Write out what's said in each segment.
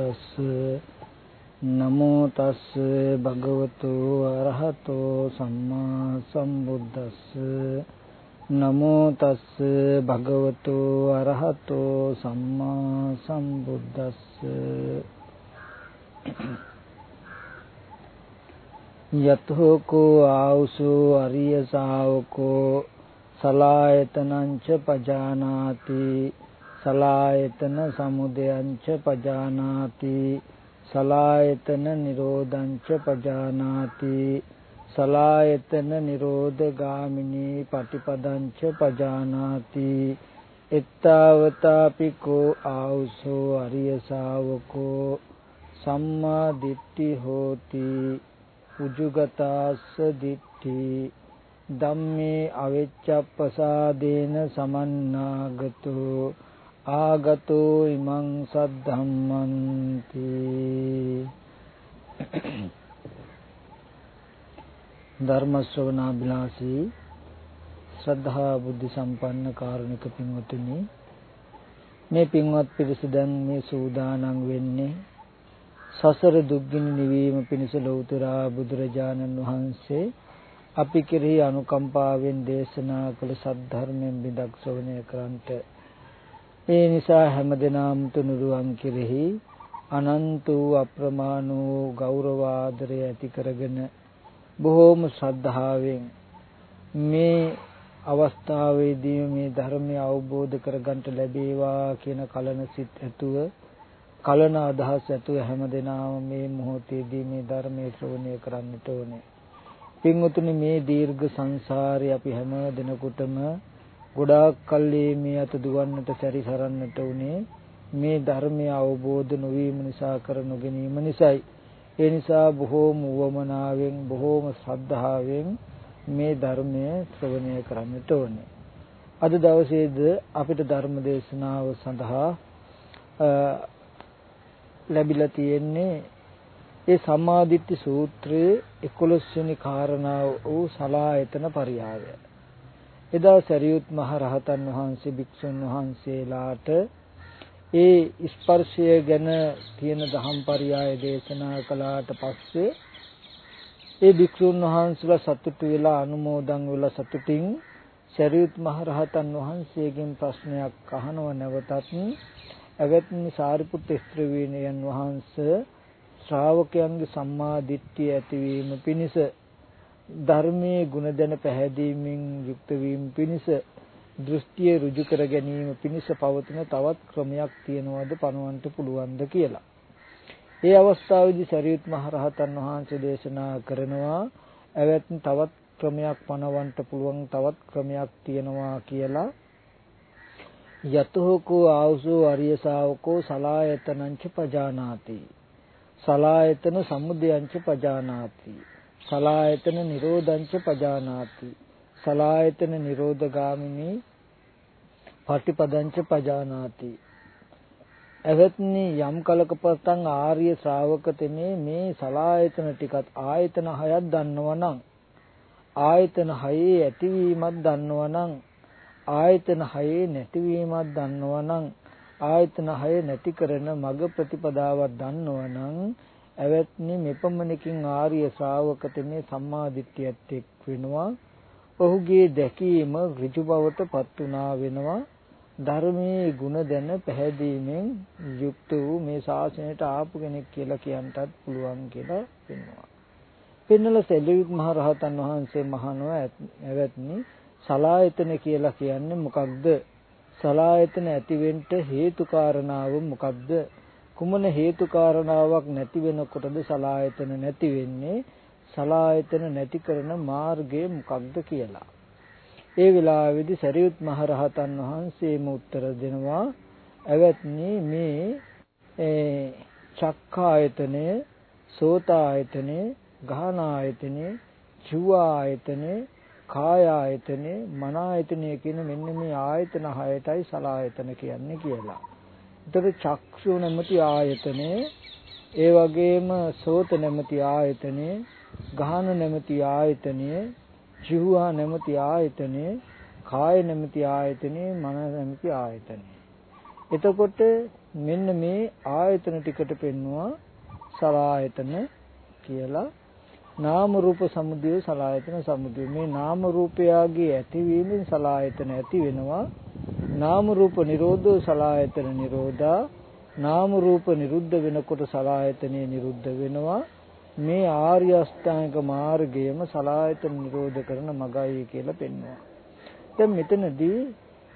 සම්බුද්දස්ස නමෝ තස් භගවතු අරහතෝ සම්මා සම්බුද්දස්ස නමෝ තස් භගවතු අරහතෝ සම්මා සම්බුද්දස්ස යතෝ කෝ ආවුසෝ අරිය ශාවකෝ සලායතනං ච පජානාති සලායතන සමුදයං ච පජානාති සලායතන නිරෝධං ච පජානාති සලායතන නිරෝධ ගාමිනී පටිපදං ච පජානාති. එත්තාවතාපි කෝ ආවුසෝ අරිය ශාවකෝ සම්මා දිට්ඨි හෝති උජුගතාස්ස දිට්ඨි. ධම්මේ අවෙච්ඡප්පසාදේන සමන්නාගතෝ ආගතෝ ඉමං සද්ධම්මන්ති ධර්ම ශ්‍රවණාබිලාසී ශ්‍රද්ධා බුද්ධ සම්පන්න කාරුණික පින්වතුනි මේ පින්වත් පිරිස දැන් මේ සූදානම් වෙන්නේ සසර දුක්ගිනි නිවීම පිණිස ලෞතර බුදුරජාණන් වහන්සේ අපි කෙරෙහි අනුකම්පාවෙන් දේශනා කළ සද්ධර්මයෙන් බිදක් ශ්‍රවණය කරන්ට ඒ නිසා හැමදෙනාම තුනුරුවන් කෙරෙහි අනන්ත වූ අප්‍රමාණ වූ ගෞරව ආදරය ඇති කරගෙන බොහෝම ශ්‍රද්ධාවෙන් මේ අවස්ථාවේදී මේ ධර්මය අවබෝධ කරගන්නට ලැබේවා කියන කලන සිත් ඇතුව කලන අදහස් ඇතුව හැමදෙනාම මේ මොහොතේදී මේ ධර්මයේ ශ්‍රවණය කරන්නට ඕනේ. පින්වතුනි මේ දීර්ඝ සංසාරේ අපි හැම දිනකටම ගොඩාක් කල්ලි මේ අත දුවන්නට සැරිසරන්නට උනේ මේ ධර්මය අවබෝධ නොවීම නිසා කර නොගැනීම නිසායි. ඒ නිසා බොහෝම උවමනාවෙන් බොහෝම ශ්‍රද්ධාවෙන් මේ ධර්මය ශ්‍රවණය කරන්නට ඕනේ. අද දවසේද අපිට ධර්ම දේශනාව සඳහා ලැබිලා තියෙන්නේ ඒ සම්මාදිට්ඨි සූත්‍රයේ 11 වෙනි කාරණාව වූ සලායතන පරියාය. එදා සරියුත් මහ රහතන් වහන්සේ භික්ෂුන් වහන්සේලාට ඒ ස්පර්ශය ගැන තියෙන දහම් පරියාය දේශනා කළාට පස්සේ ඒ භික්ෂුන් වහන්සේලා සතුටු වෙලා අනුමෝදන් වෙලා සතුටින් සරියුත් මහ රහතන් වහන්සේගෙන් ප්‍රශ්නයක් අහනව නැවතත් ඇවැත්නි සාරිපුත්‍ර ස්ත්‍රවීණයන් වහන්සේ ශ්‍රාවකයන්ගේ සම්මා දිට්ඨිය ඇතිවීම පිණිස ධර්මයේ ගුණ දැන පැහැදීමෙන් යුක්ත වීම පිණිස දෘෂ්ටිය ඍජු කර ගැනීම පිණිස පවතින තවත් ක්‍රමයක් තියනවාද පනවන්න පුළුවන්ද කියලා. ඒ අවස්ථාවේදී සරියුත් මහ රහතන් වහන්සේ දේශනා කරනවා ඇවැත් තවත් ක්‍රමයක් පනවන්න පුළුවන් තවත් ක්‍රමයක් තියනවා කියලා යතෝකෝ ආවසෝ අරිය ශාවකෝ සලායතනංච පජානාති සලායතන සමුදයංච පජානාති සලායතන නිරෝධංච පජානාති. සලායතන නිරෝධගාමිනී පටිපදංච පජානාති. එවත්නි යම් කලක පතන් ආර්ය ශ්‍රාවක තෙමේ මේ සලායතන ටිකත් ආයතන හයක් දන්නවනම් ආයතන හයේ ඇතිවීමක් දන්නවනම් ආයතන හයේ නැතිවීමක් දන්නවනම් ආයතන හය නැති කරන මග ප්‍රතිපදාවක් දන්නවනම් ඇවැත්නි මෙපමණකින් ආර්ය ශ්‍රාවක තෙමේ සම්මාදිට්ඨියත් එක් වෙනවා ඔහුගේ දැකීම ඍජු බවට පත් වුණා වෙනවා ධර්මයේ ಗುಣ දැන පැහැදීමෙන් යුක්ත වූ මේ ශාසනයට ආපු කෙනෙක් කියලා කියන්නටත් පුළුවන් කියලා පෙන්වනවා. පෙන්නල සෙලියුත් මහ රහතන් වහන්සේ මහණව ඇවැත්නි සලායතන කියලා කියන්නේ මොකක්ද? සලායතන ඇතිවෙන්න හේතු කාරණාව මොකද්ද? කුමන හේතු කාරණාවක් නැති වෙනකොටද සලායතන නැති වෙන්නේ? සලායතන නැති කරන මාර්ගය මොකක්ද කියලා. ඒ වෙලාවේදී සරියුත් මහරහතන් වහන්සේම උත්තර දෙනවා ඇවැත්නි මේ චක්කායතනය සෝතායතනය ගාහනායතනය චුවායතනය කාය ආයතනේ මන ආයතනය කියන මෙන්න මේ ආයතන හයටයි සලායතන කියන්නේ කියලා. එතකොට චක්ෂු නැමැති ආයතනේ ඒ වගේම සෝත නැමැති ආයතනේ ගාහන නැමැති ආයතනය ජීවා නැමැති ආයතනය කාය නැමැති ආයතනේ මන නැමැති ආයතනේ. එතකොට මෙන්න මේ ආයතන ටිකට පෙන්නවා සලායතන කියලා. නාම රූප සමුදය සලායතන සමුදය. මේ නාම රූපයාගේ ඇතිවීමෙන් සලායතන ඇති වෙනවා. නාම රූප නිරෝධෝ සලායතන නිරෝධා. නාම රූප නිරුද්ධ වෙනකොට සලායතනෙ නිරුද්ධ වෙනවා. මේ ආර්ය අෂ්ටාංග මාර්ගයම සලායතන නිරෝධ කරන මගයි කියලා පෙන්වනවා. දැන් මෙතනදී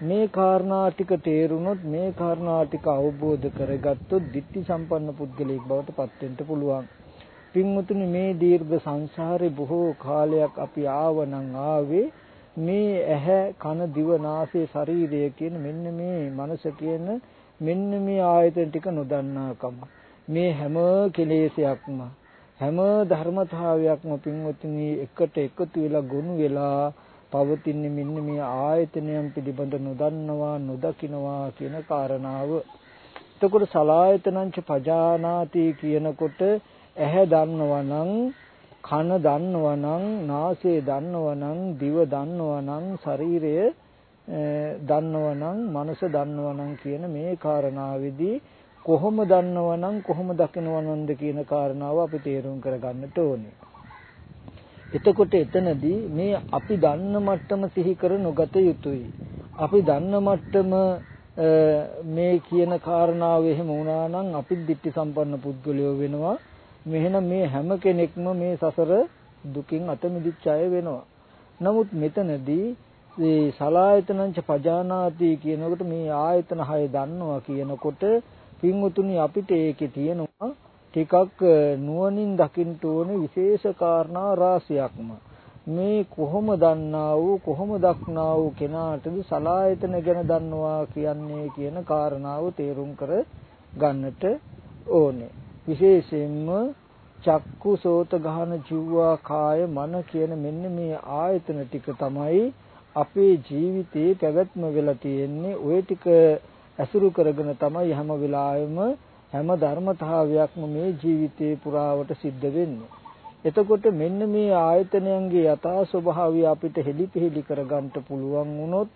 මේ කාරණා ටික තේරුනොත් මේ කාරණා ටික අවබෝධ කරගත්තොත් ditthi සම්පන්න පුද්ගලයෙක් බවට පත් වෙන්න පුළුවන්. පින්වතුනි මේ දීර්ඝ සංසාරේ බොහෝ කාලයක් අපි ආවනම් ආවේ මේ ඇහැ කන දිව නාසය ශරීරය කියන මෙන්න මේ මනස කියන මෙන්න මේ ආයතන ටික නොදන්නාකම මේ හැම කෙලෙසයක්ම හැම ධර්මතාවයක්ම පින්වතුනි එකට එකතු වෙලා ගොනු වෙලා පවතින්නේ මෙන්න මේ ආයතනයන් පිළිබඳ නොදන්නවා නොදකින්නවා කියන කාරණාව. එතකොට සලායතනංච පජානාති කියනකොට ඇහැ දන්නවා නම් කන දන්නවා නම් නාසය දන්නවා නම් දිව දන්නවා නම් ශරීරය දන්නවා නම් මනස දන්නවා නම් කියන මේ කාරණාවේදී කොහොම දන්නවා නම් කොහොම දකිනවා නන්ද කියන කාරණාව අපි තේරුම් කරගන්නට ඕනේ. එතකොට එතනදී මේ අපි දන්න මට්ටම සිහි කර නොගත යුතුයි. අපි දන්න මට්ටම මේ කියන කාරණාව එහෙම වුණා නම් අපි දිට්ඨි සම්පන්න පුද්ගලයෝ වෙනවා. මෙහෙනම් මේ හැම කෙනෙක්ම මේ සසර දුකින් අත මිදිච්ච අය වෙනවා. නමුත් මෙතනදී මේ සලායතනංච පජානාති කියනකොට මේ ආයතන හය දන්නවා කියනකොට පින්වතුනි අපිට ඒකේ තියෙනවා ටිකක් නුවණින් දකින්න ඕනේ විශේෂ කාරණා රාශියක්ම මේ කොහොම දන්නා වූ කොහොම දක්නා වූ කෙනාටද සලායතන ගැන දන්නවා කියන්නේ කියන කාරණාව තේරුම් කර ගන්නට ඕනේ විශේෂයෙන්ම චක්කු සෝත ගහන ජීවා කාය මන කියන මෙන්න මේ ආයතන ටික තමයි අපේ ජීවිතේ පැවැත්ම වෙලා තියෙන්නේ ওই ටික ඇසුරු කරගෙන තමයි හැම වෙලාවෙම හැම ධර්මතාවයක්ම මේ ජීවිතේ පුරාවට සිද්ධ වෙන්නේ. එතකොට මෙන්න මේ ආයතනයන්ගේ යථා ස්වභාවය අපිට හෙලිපෙහෙලි කරගන්න පුළුවන් වුණොත්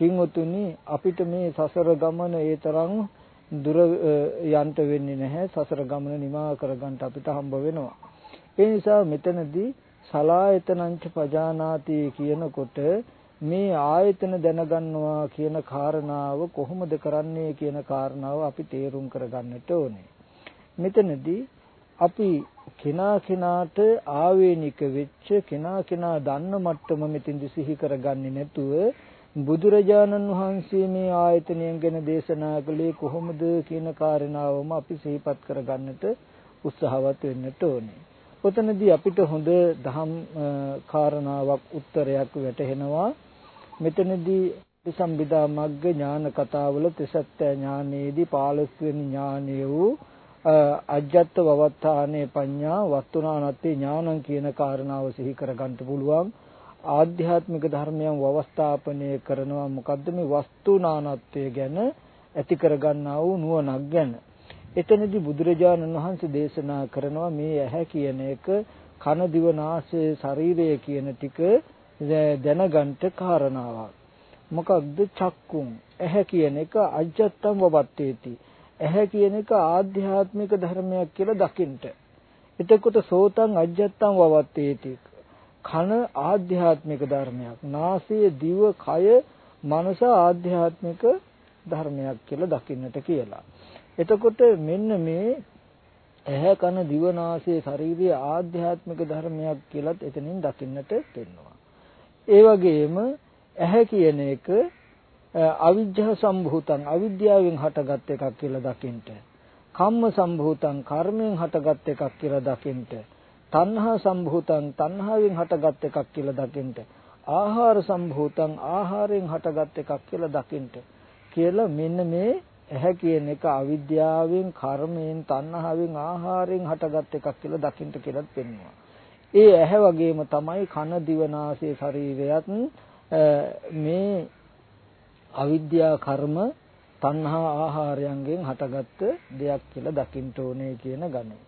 පින්වතුනි අපිට මේ සසර ගමන ඒ තරම් දුර යන්ට වෙන්නේ නැහැ සසර ගමන නිමා කරගන්න අපිට හම්බ වෙනවා ඒ නිසා මෙතනදී සලායතනංච පජානාති කියනකොට මේ ආයතන දැනගන්නවා කියන කාරණාව කොහොමද කරන්නේ කියන කාරණාව අපි තේරුම් කරගන්නට ඕනේ. මෙතනදී අපි කෙනා කෙනාට ආවේනික වෙච්ච කෙනා කෙනා දන්න මට්ටම මෙතෙන්දි සිහි කරගන්නේ නැතුව බුදුරජාණන් වහන්සේ මේ ආයතනයන් ගැන දේශනා කළේ කොහොමද කියන කාරණාවම අපි සිහිපත් කරගන්නට උත්සාහවත් වෙන්නට ඕනේ. ඔතනදී අපිට හොඳ දහම් කාරණාවක් උත්තරයක් වැටහෙනවා මෙතනදී සම්බිදා මග්ග ඥාන කතාවල තිසත්ත්‍ය ඥානයේදී 15 වෙනි ඥානය වූ අජ්ජත් වවත්තානේ පඤ්ඤා වස්තුනානත්තේ ඥානං කියන කාරණාව සිහි කරගන්න පුළුවන් ආධ්‍යාත්මික ධර්මයන් වවස්ථාපනය කරනවා මොකද්ද මේ වස්තුනානත්වය ගැන ඇති කරගන්නා වූ නුවණක් ගැන එතනදී බුදුරජාණන් වහන්සේ දේශනා කරනවා මේ ඇහැ කියන එක කන දිව නාසය ශරීරය කියන ටික දැනගන්න කාරණාවක්. මොකක්ද චක්කුම් ඇහැ කියන එක අජත්තම් වබත්තේති. ඇහැ කියන එක ආධ්‍යාත්මික ධර්මයක් කියලා දකින්න. එතකොට සෝතං අජත්තම් වබත්තේති. කන ආධ්‍යාත්මික ධර්මයක්. නාසය දිව කය මනස ආධ්‍යාත්මික ධර්මයක් කියලා දකින්නට කියලා. එතකොට මෙන්න මේ ඇහැ කන දිව නාසය ශරීරය ආධ්‍යාත්මික ධර්මයක් කියලත් එතනින් දකින්නට වෙනවා. ඒ වගේම ඇහැ කියන එක අවිජ්ජා සම්භූතං අවිද්‍යාවෙන් හටගත් එකක් කියලා දකින්න. කම්ම සම්භූතං කර්මයෙන් හටගත් එකක් කියලා දකින්න. තණ්හා සම්භූතං තණ්හාවෙන් හටගත් එකක් කියලා දකින්න. ආහාර සම්භූතං ආහාරයෙන් හටගත් එකක් කියලා දකින්න. කියලා මෙන්න මේ ඇහැ කියන එක අවිද්‍යාවෙන් කර්මයෙන් තණ්හාවෙන් ආහාරයෙන් හටගත් එකක් කියලා දකින්න කියලාත් පෙන්වනවා. ඒ ඇහැ වගේම තමයි කන දිව නාසය ශරීරයත් මේ අවිද්‍යා කර්ම තණ්හා ආහාරයන්ගෙන් හටගත්ත දෙයක් කියලා දකින්න ඕනේ කියන ගණය.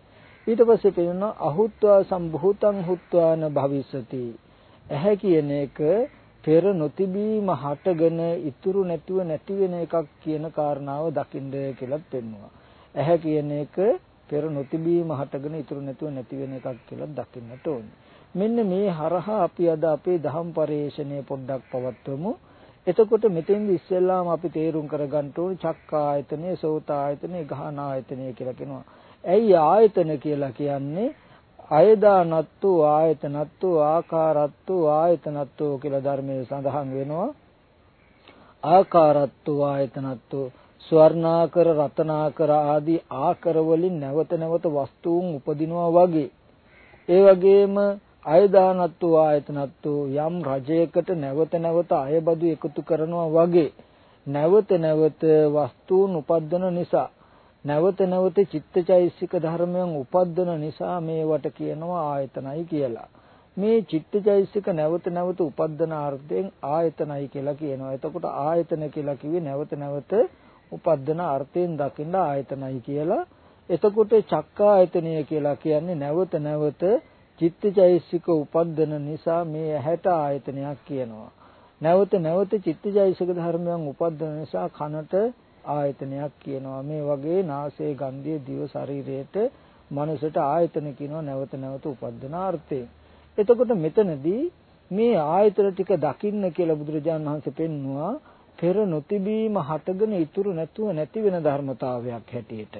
ඊට පස්සේ පෙන්නන අහුත්වා සම්භූතං හුත්වාන භවිස්සති. ඇහැ කියන එක පෙර නොතිබීම හටගෙන ඉතුරු නැතුව නැති වෙන එකක් කියන කාරණාව දකින්න කියලාත් පෙන්වුවා. ඇහැ කියන එක පෙර නොතිබීම හටගෙන ඉතුරු නැතුව නැති වෙන එකක් කියලා දකින්නට ඕනේ. මෙන්න මේ හරහා අපි අද අපේ දහම් පරේෂණය පොඩ්ඩක් පවත්වමු. එතකොට මෙතෙන්දි ඉස්සෙල්ලාම අපි තේරුම් කරගන්න ඕනේ චක්කායතනෙ, සෝතායතනෙ, ගහනායතනෙ කියලා කියනවා. ඇයි ආයතන කියලා කියන්නේ? අයදානත්තු ආයතනත්තු ආකාරත්තු ආයතනත්තු කියලා ධර්මයේ සඳහන් වෙනවා. ආකාරත්තු ආයතනත්තු ස්වර්ණාකර රතනාකර ආදී ආකර වලින් නැවත නැවත වස්තුන් උපදිනවා වගේ ඒ වගේම අයදානත්තු ආයතනත්තු යම් රජයකට නැවත නැවත අයබදු එකතු කරනවා වගේ නැවත නැවත වස්තුන් උපද්දන නිසා නැවත නැවත චිත්තචෛසික ධර්මයන් උපද්දන නිසා මේවට කියනවා ආයතනයි කියලා. මේ චිත්තචෛසික නැවත නැවත උපද්දන අර්ථයෙන් ආයතනයි කියලා කියනවා. එතකොට ආයතන කියලා කිව්වේ නැවත නැවත උපද්දන අර්ථයෙන් දකින්න ආයතනයි කියලා. එතකොට චක්කායතනය කියලා කියන්නේ නැවත නැවත චිත්තචෛසික උපද්දන නිසා මේ ඇහැට ආයතනයක් කියනවා. නැවත නැවත චිත්තචෛසික ධර්මයන් උපද්දන නිසා කනට ආයතනයක් කියනවා. මේ වගේ නාසයේ ගන්ධයේ දිව ශරීරයට මනසට ආයතන කියනවා නැවත නැවත උපද්දන අර්ථයෙන්. එතකොට මෙතනදී මේ ආයතන ටික දකින්න කියලා බුදුරජාණන් වහන්සේ පෙන්නවා පෙර නොතිබීම හටගෙන ඉතුරු නැතුව නැති වෙන ධර්මතාවයක් හැටියට.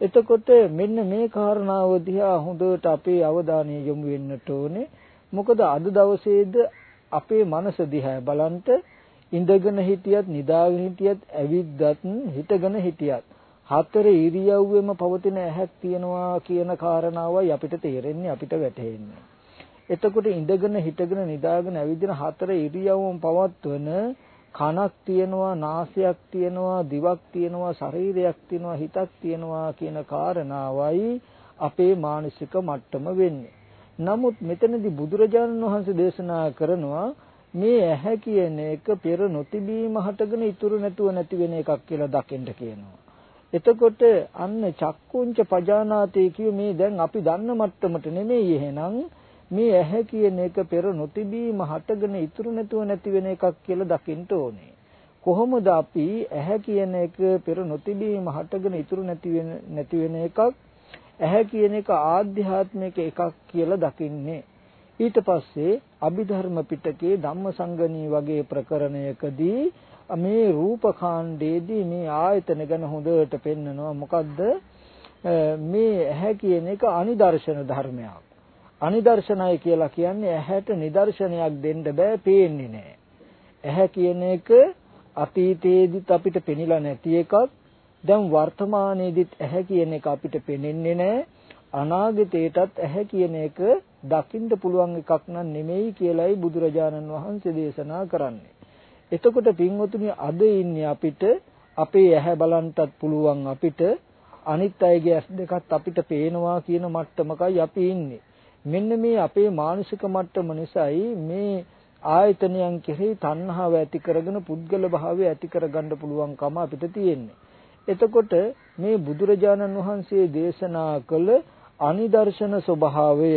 එතකොට මෙන්න මේ කාරණාව දිහා හොඳට අපේ අවධානය යොමු වෙන්නට ඕනේ. මොකද අද දවසේද අපේ මනස දිහා බලන්ට ඉඳගෙන හිටියත් නිදාගෙන හිටියත් ඇවිද්දත් හිටගෙන හිටියත් හතර ඉරියව්වෙම පවතින ඇහක් තියනවා කියන කාරණාවයි අපිට තේරෙන්නේ අපිට වැටහෙන්නේ. එතකොට ඉඳගෙන හිටගෙන නිදාගෙන ඇවිදින හතර ඉරියව්වම පවත්වන කනක් තියෙනවා නාසයක් තියෙනවා දිවක් තියෙනවා ශරීරයක් තියෙනවා හිතක් තියෙනවා කියන කාරණාවයි අපේ මානසික මට්ටම වෙන්නේ. නමුත් මෙතනදී බුදුරජාණන් වහන්සේ දේශනා කරනවා මේ ඇහැ කියන එක පෙර නොතිබීම හටගෙන ඉතුරු නැතුව නැති වෙන එකක් කියලා දකින්න කියනවා. එතකොට අන්න චක්කුංච පජානාතේ කිය මේ දැන් අපි දන්න මට්ටමට නෙමෙයි එහෙනම් මේ ඇහැ කියන එක පෙර නොතිබීම හටගෙන ඉතුරු නැතුව නැති වෙන එකක් කියලා දකින්න ඕනේ. කොහොමද අපි ඇහැ කියන එක පෙර නොතිබීම හටගෙන ඉතුරු නැති වෙන නැති වෙන එකක් ඇහැ කියන එක ආධ්‍යාත්මික එකක් කියලා දකින්නේ. ඊට පස්සේ අභිධර්ම පිටකේ ධම්මසංගණී වගේ ප්‍රකරණයකදී මේ රූපකාණ්ඩයේදී මේ ආයතන ගැන හොඳට පෙන්නනවා මොකද්ද මේ ඇහැ කියන එක අනිදර්ශන ධර්මයක් අනිදර්ශනයි කියලා කියන්නේ ඇහැට නිදර්ශනයක් දෙන්න බෑ පේන්නේ නෑ. ඇහැ කියන එක අතීතයේදීත් අපිට පෙනිලා නැති එකක්. දැන් වර්තමානයේදීත් ඇහැ කියන එක අපිට පෙනෙන්නේ නෑ. අනාගතේටත් ඇහැ කියන එක දකින්න පුළුවන් එකක් නන් නෙමෙයි කියලයි බුදුරජාණන් වහන්සේ දේශනා කරන්නේ. එතකොට පින්වතුනි අද ඉන්නේ අපිට අපේ ඇහැ බලන්නටත් පුළුවන් අපිට අනිත් අයගේ ඇස් දෙකත් අපිට පේනවා කියන මට්ටමකයි අපි ඉන්නේ. මෙන්න මේ අපේ මානසික මට්ටම නිසායි මේ ආයතනයන් කෙරෙහි තණ්හාව ඇති කරගෙන පුද්ගල භාවය ඇති කරගන්න පුළුවන්කම අපිට තියෙන්නේ. එතකොට මේ බුදුරජාණන් වහන්සේ දේශනා කළ අනිදර්ශන ස්වභාවය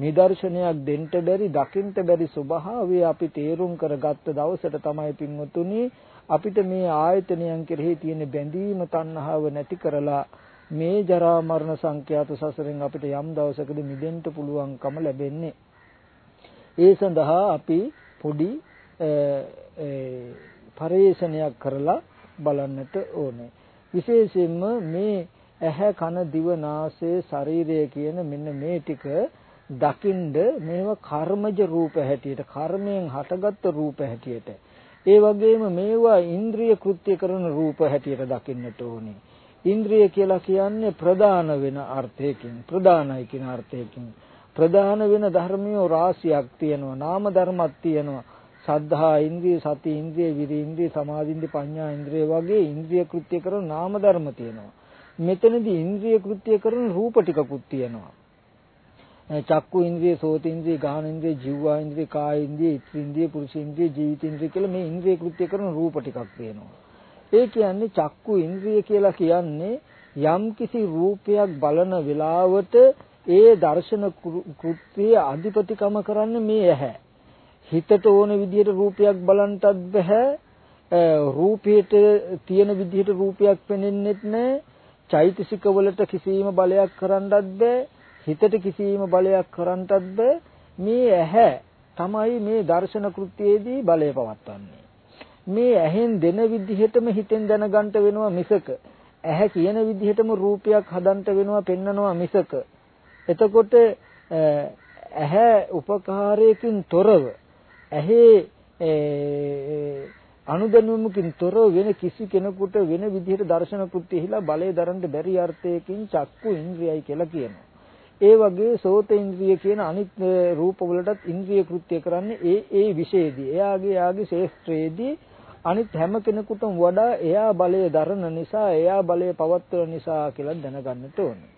නිදර්ශනයක් දෙන්න බැරි දකින්න බැරි ස්වභාවය අපි තේරුම් කරගත්ත දවසට තමයි පින්වතුනි අපිට මේ ආයතනයන් කෙරෙහි තියෙන බැඳීම තණ්හාව නැති කරලා මේ ජරා මරණ සංඛ්‍යාත සසරෙන් අපිට යම් දවසකදී මිදෙන්න පුළුවන්කම ලැබෙන්නේ. ඒ සඳහා අපි පොඩි පරිේශනයක් කරලා බලන්නට ඕනේ. විශේෂයෙන්ම මේ ඇහැ කන දිව නාසය ශරීරය කියන මෙන්න මේ ටික දකින්ද මේවා කර්මජ රූප හැටියට කර්මයෙන් හටගත්තු රූප හැටියට. ඒ වගේම මේවා ඉන්ද්‍රිය කෘත්‍ය කරන රූප හැටියට දකින්නට ඕනේ. ඉන්ද්‍රිය කියලා කියන්නේ ප්‍රධාන වෙන අර්ථයකින් ප්‍රධානයි කියන අර්ථයකින්. ප්‍රධාන වෙන ධර්මියෝ රාශියක් තියෙනවා නාම ධර්මයක් තියෙනවා. සද්ධා ඉන්ද්‍රිය සති ඉන්ද්‍රිය විරි ඉන්ද්‍රිය සමාධි ඉන්ද්‍රිය පඤ්ඤා ඉන්ද්‍රිය වගේ ඉන්ද්‍රිය කෘත්‍ය කරන නාම ධර්ම තියෙනවා. මෙතනදී ඉන්ද්‍රිය කෘත්‍ය කරන රූප ටිකකුත් තියෙනවා. චක්කු ඉන්ද්‍රිය සෝත ඉන්ද්‍රිය ගාහන ඉන්ද්‍රිය ජීවා ඉන්ද්‍රිය කාය ඉන්ද්‍රිය ඉත්‍රි ඉන්ද්‍රිය පුරුෂ ඉන්ද්‍රිය ජීවිත ඉන්ද්‍රිය කියලා මේ ඉන්ද්‍රිය කෘත්‍ය කරන රූප ටිකක් තියෙනවා ඒ කියන්නේ චක්කු ඉන්ද්‍රිය කියලා කියන්නේ යම්කිසි රූපයක් බලන වෙලාවට ඒ දර්ශන කෘත්‍යයේ අධිපතිකම කරන්නේ මේ ඇහැ. හිතට ඕන විදිහට රූපයක් බලන්නටත් බෑ. රූපයට තියෙන විදිහට රූපයක් පෙනෙන්නෙත් නෑ. චෛතසික වලට කිසිම බලයක් කරන්නත් බෑ. හිතට කිසිම බලයක් කරන්නත් බෑ. මේ ඇහැ තමයි මේ දර්ශන කෘත්‍යයේදී බලය පවත්වන්නේ. මේ ඇහෙන් දෙන විදිහටම හිතෙන් දැනගන්න වෙනවා මිසක ඇහැ කියන විදිහටම රූපයක් හදන්න වෙනවා පෙන්නනවා මිසක එතකොට ඇහැ උපකාරයකින් තොරව ඇහි අනුදැනුමකින් තොරව වෙන කිසි කෙනෙකුට වෙන විදිහට දර්ශන කෘත්‍යෙහිලා බලය දරන්න බැරි අර්ථයකින් චක්කු ඉන්ද්‍රියයි කියලා කියනවා. ඒ වගේ සෝත ඉන්ද්‍රිය කියන අනිත් රූප වලටත් ඉන්ද්‍රිය කෘත්‍ය කරන්නේ ඒ ඒ විශේෂදී. එයාගේ යාගේ ශේෂ්ත්‍රයේදී අනිත් හැම කෙනෙකුටම වඩා එයා බලය දරන නිසා එයා බලය පවත්වන නිසා කියලා දැනගන්නට ඕනේ.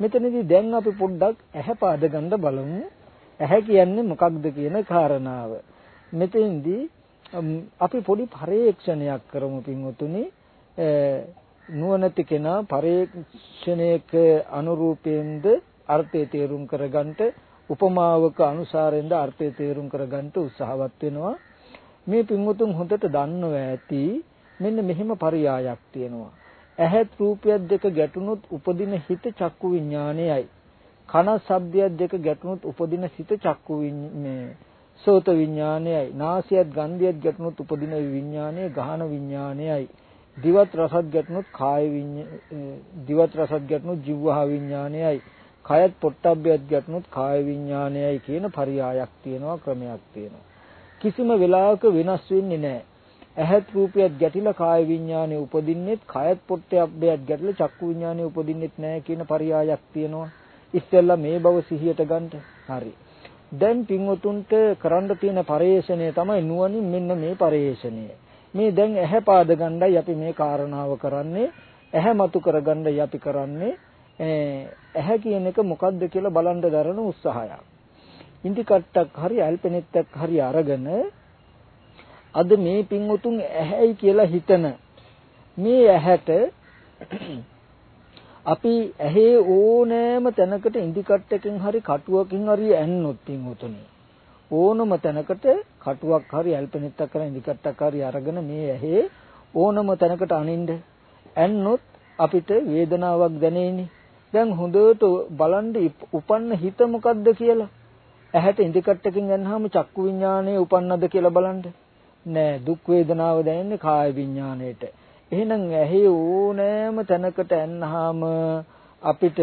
මෙතනදී දැන් අපි පොඩ්ඩක් ඇහැ පාද ගන්න බලමු. ඇහැ කියන්නේ මොකක්ද කියන කාරණාව. මෙතෙන්දී අපි පොඩි පරීක්ෂණයක් කරමු පින්වතුනි. නුවණැති කෙනා පරීක්ෂණයක අනුරූපයෙන්ද අර්ථය තේරුම් කරගන්නට උපමාවක අනුසාරයෙන්ද අර්ථය තේරුම් කරගන්නට උත්සාහවත් වෙනවා. මේ පින්වතුන් හොඳට දන්නවා ඇති මෙන්න මෙහෙම පරයායක් තියෙනවා. ඇහත් රූපයක් දෙක ගැටුණොත් උපදින හිත චක්කු විඥානයයි. කන ශබ්දයක් දෙක ගැටුණොත් උපදින සිත චක්කු මේ සෝත විඥානයයි. නාසයත් ගන්ධයත් ගැටුණොත් උපදින විඥානය ගහන විඥානයයි. දිවත් රසත් ගැටුණොත් කාය දිවත් රසත් ගැටුණොත් ජීවහා විඥානයයි. කයත් පොට්ටබ්බයත් ගැටුණොත් කාය විඥානයයි කියන පරයායක් තියෙනවා ක්‍රමයක් තියෙනවා. කිසිම වෙලාවක වෙනස් වෙන්නේ නැහැ. ඇහත් රූපයත් ගැටිලා කාය විඥානය උපදින්නෙත් කයත් පොට්ටේ අබ්බයත් ගැටිලා චක්කු විඥානය උපදින්නෙත් නැහැ කියන පරයායක් තියෙනවා. ඉස්සෙල්ලා මේ බව සිහියට ගන්න. හරි. දැන් පින්වතුන්ට කරන්න තියෙන පරේෂණය තමයි නුවණින් මෙන්න මේ පරේෂණය. මේ දැන් ඇහැ පාද ගන්නයි අපි මේ කාරණාව කරන්නේ. ඇහැ මතු කරගන්නයි අපි කරන්නේ. ඇහැ කියන එක මොකද්ද කියලා බලන්න දරන උත්සාහයක්. ඉන්දි කට්ටක් හරි ඇල්පෙනෙත්තක් හරි අරගෙන අද මේ පින්වුතුන් ඇහැයි කියලා හිතන මේ ඇහැට අපි ඇහි ඕනෑම තැනකට ඉන්දි කට්ටකින් හරි කටුවකින් හරි ඇන්නොත් පින්වුතුනි ඕනම තැනකට කටුවක් හරි ඇල්පෙනෙත්තක් හරි ඉන්දි කට්ටක් හරි අරගෙන මේ ඇහි ඕනම තැනකට අනින්න ඇන්නොත් අපිට වේදනාවක් දැනෙන්නේ දැන් හොඳට බලන්න උපන්න හිත මොකද්ද කියලා ඇහැට ඉදිකට්ටකින් ගන්නාම චක්කු විඥානය උපන්නද කියලා බලන්න. නෑ දුක් වේදනාව දැනෙන්නේ කාය විඥාණයට. එහෙනම් ඇහි ඕනෑම තැනකට ඇන්නාම අපිට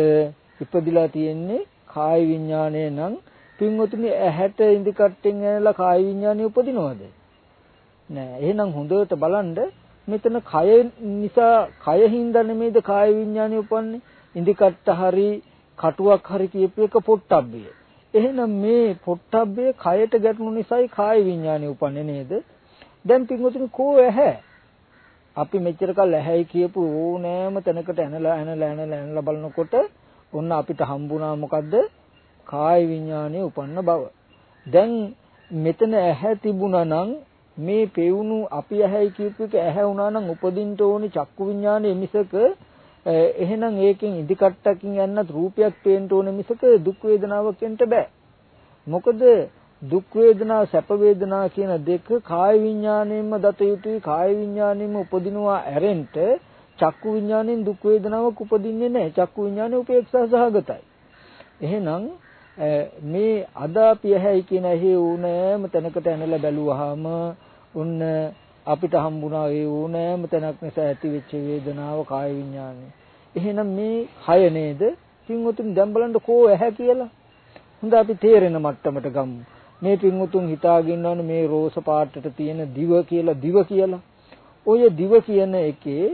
ඉපදිලා තියෙන්නේ කාය විඥාණය නම් පින්වතුනි ඇහැට ඉදිකට්ටෙන් ඇනලා කාය විඥානය උපදිනවද? නෑ. එහෙනම් හොඳට බලන්න මෙතන කය නිසා කය හින්දා නෙමෙයිද කාය විඥානය උපන්නේ? ඉදිකට්ට හරි කටුවක් හරි කියපු එක පොට්ටබ්බිය. එහෙනම් මේ පොට්ටබ්බේ කයට ගැටුණු නිසායි කාය විඥානය උපන්නේ නේද? දැන් පින්වතුනි කෝ ඇහැ? අපි මෙච්චර කල් ඇහැයි කියපු ඕනෑම තැනකට ඇනලා ඇනලා ඇනලා ඇනලා බලනකොට ඔන්න අපිට හම්බුණා මොකද්ද? කාය විඥානය උපන්න බව. දැන් මෙතන ඇහැ තිබුණා නම් මේ පෙවුණු අපි ඇහැයි කියපු එක ඇහැ වුණා නම් උපදින්න ඕනේ චක්කු විඥානය මිසක එහෙනම් ඒකෙන් ඉදි කට්ටකින් යන්නත් රූපයක් පේන්න ඕනේ මිසක දුක් වේදනාවක් එන්න බෑ. මොකද දුක් වේදනා සැප වේදනා කියන දෙක කාය විඥාණයෙන්ම දත යුතුයි කාය විඥාණයෙන්ම උපදිනවා ඇරෙන්න චක්කු විඥාණයෙන් දුක් වේදනාවක් උපදින්නේ නැහැ. චක්කු විඥාණය උපේක්ෂා සහගතයි. එහෙනම් මේ අද අපි ඇහැයි කියන ඇහි ඕනෑම තැනකට ඇනලා බැලුවාම උන්න අපිට හම්බුණා ඒ ඕනෑම තැනක් නිසා ඇති වෙච්ච වේදනාව කාය විඥානය. එහෙනම් මේ කය නේද? පින්වතුන් දැන් බලන්න කෝ ඇහැ කියලා. හොඳ අපි තේරෙන මට්ටමට ගමු. මේ පින්වතුන් හිතාගෙන ඉන්නවනේ මේ රෝස පාටට තියෙන දිව කියලා දිව කියලා. ඔය දිව කියන එකේ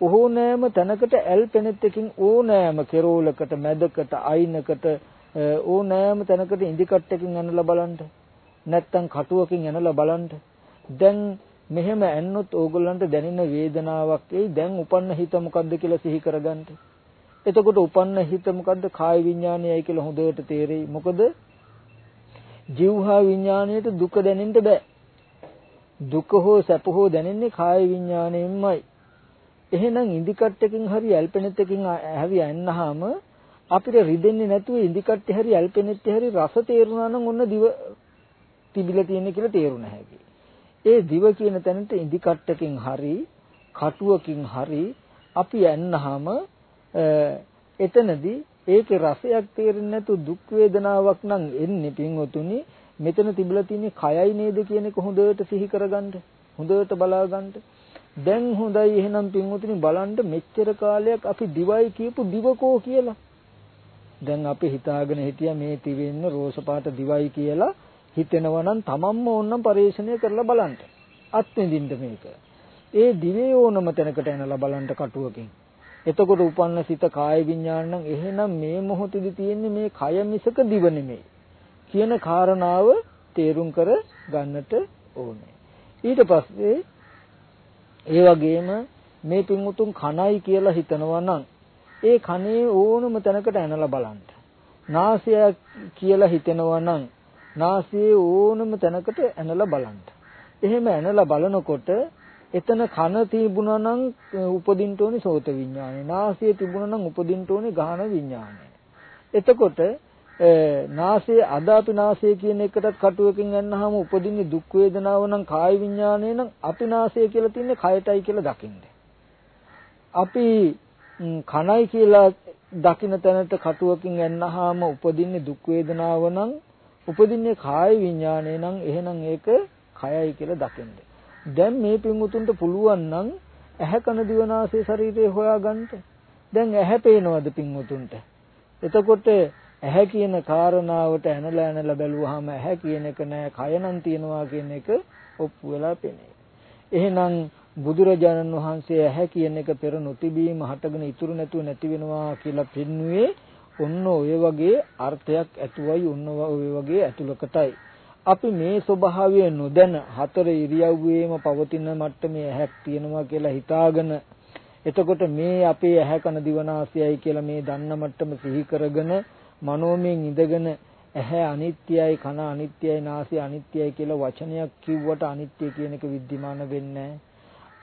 ඕනෑම තැනකට ඇල් පෙනෙත් එකකින් ඕනෑම කෙරෝලකට මැදකට අයිනකට ඕනෑම තැනකට ඉදි කට්ටකින් ඇනලා බලන්න. නැත්තම් කටුවකින් ඇනලා බලන්න. දැන් මෙහෙම ඇන්නොත් ඕගොල්ලන්ට දැනෙන වේදනාවක් එයි දැන් උපන්න හිත මොකද්ද කියලා සිහි කරගන්න. එතකොට උපන්න හිත මොකද්ද කාය විඥානයයි කියලා හොඳට තේරෙයි. මොකද ජීවහා විඥාණයට දුක දැනෙන්න බෑ. දුක හෝ සැප හෝ දැනෙන්නේ කාය විඥාණයෙන්මයි. එහෙනම් ඉදිකට්ටකින් හරි ඇල්පෙනෙත්කින් හැවි ඇන්නාම අපිට රිදෙන්නේ නැතුව ඉදිකට්ටේ හරි ඇල්පෙනෙත්තේ හරි රස තේරුණා නම් ඔන්න දිව තිබිලා තියෙන්නේ කියලා තේරුණ හැකියි. ඒ දිව කියන තැනට ඉදි කට්ටකින් හරි කටුවකින් හරි අපි යන්නාම එතනදී ඒකේ රසයක් තේරෙන්නේ නැතු දුක් වේදනාවක් නම් එන්නේ පින්වතුනි. මෙතන තිබිලා තියෙන්නේ කයයි නේද කියන එක හොඳට සිහි කරගන්න හොඳට බලාගන්න. දැන් හොඳයි එහෙනම් පින්වතුනි බලන්න මෙච්චර කාලයක් අපි දිවයි කියපු දිවකෝ කියලා. දැන් අපි හිතාගෙන හිටියා මේ තිවෙන්න රෝස පාට දිවයි කියලා. හිතෙනවා නම් තමන්ම ඕනනම් පරිශ්‍රණය කරලා බලන්න. අත්විඳින්න මේක. ඒ දිවේ ඕනම තැනකට එනලා බලන්න කටුවකින්. එතකොට උපන්න සිත කාය විඥාන නම් එහෙනම් මේ මොහොතේදී තියෙන්නේ මේ කය මිසක දිව නෙමෙයි. කියන කාරණාව තේරුම් කර ගන්නට ඕනේ. ඊට පස්සේ ඒ වගේම මේ පින්වුතුන් කණයි කියලා හිතනවා නම් ඒ කනේ ඕනම තැනකට ඇනලා බලන්න. නාසය කියලා හිතෙනවා නම් නාසයේ ඕනම තැනකට ඇනලා බලන්න. එහෙම ඇනලා බලනකොට එතන කන තිබුණා නම් උපදින්න ඕනේ සෝත විඥානය. නාසය තිබුණා නම් උපදින්න ඕනේ ගාහන විඥානය. එතකොට නාසයේ අද අපි නාසය කියන එකටත් කටුවකින් යන්නාම උපදින්නේ දුක් වේදනාව නම් කාය විඥානය නම් අපි නාසය කියලා තින්නේ කයටයි කියලා දකින්න. අපි කණයි කියලා දකින්න තැනට කටුවකින් යන්නාම උපදින්නේ දුක් වේදනාව නම් උපදින්නේ කාය විඥානය නම් එහෙනම් ඒක කයයි කියලා දකින්න. දැන් මේ පින්වුතුන්ට පුළුවන් නම් ඇහැ කන දිවනාසය ශරීරය හොයාගන්න. දැන් ඇහැ පේනවද පින්වුතුන්ට? එතකොට ඇහැ කියන කාරණාවට ඇනලා ඇනලා බැලුවාම ඇහැ කියන එක නෑ කය නම් තියනවා කියන එක ඔප්පු වෙලා පෙනේ. එහෙනම් බුදුරජාණන් වහන්සේ ඇහැ කියන එක පෙර නොතිබීම හටගෙන ඉතුරු නැතුව නැති වෙනවා කියලා පෙන්වුවේ ඔන්න ඔය වගේ අර්ථයක් ඇතුවයි ඔන්න ඔය වගේ ඇතුලකටයි අපි මේ ස්වභාවය නොදැන හතර ඉරියව්වේම පවතින මට්ටමේ ඇහැක් තියෙනවා කියලා හිතාගෙන එතකොට මේ අපේ ඇහැ කන දිවනාසයයි කියලා මේ දන්න මට්ටම සිහි කරගෙන මනෝමයෙන් ඉඳගෙන ඇහැ අනිත්‍යයි කන අනිත්‍යයි නාසය අනිත්‍යයි කියලා වචනයක් කිව්වට අනිත්‍ය කියන එක විද්‍යමාන වෙන්නේ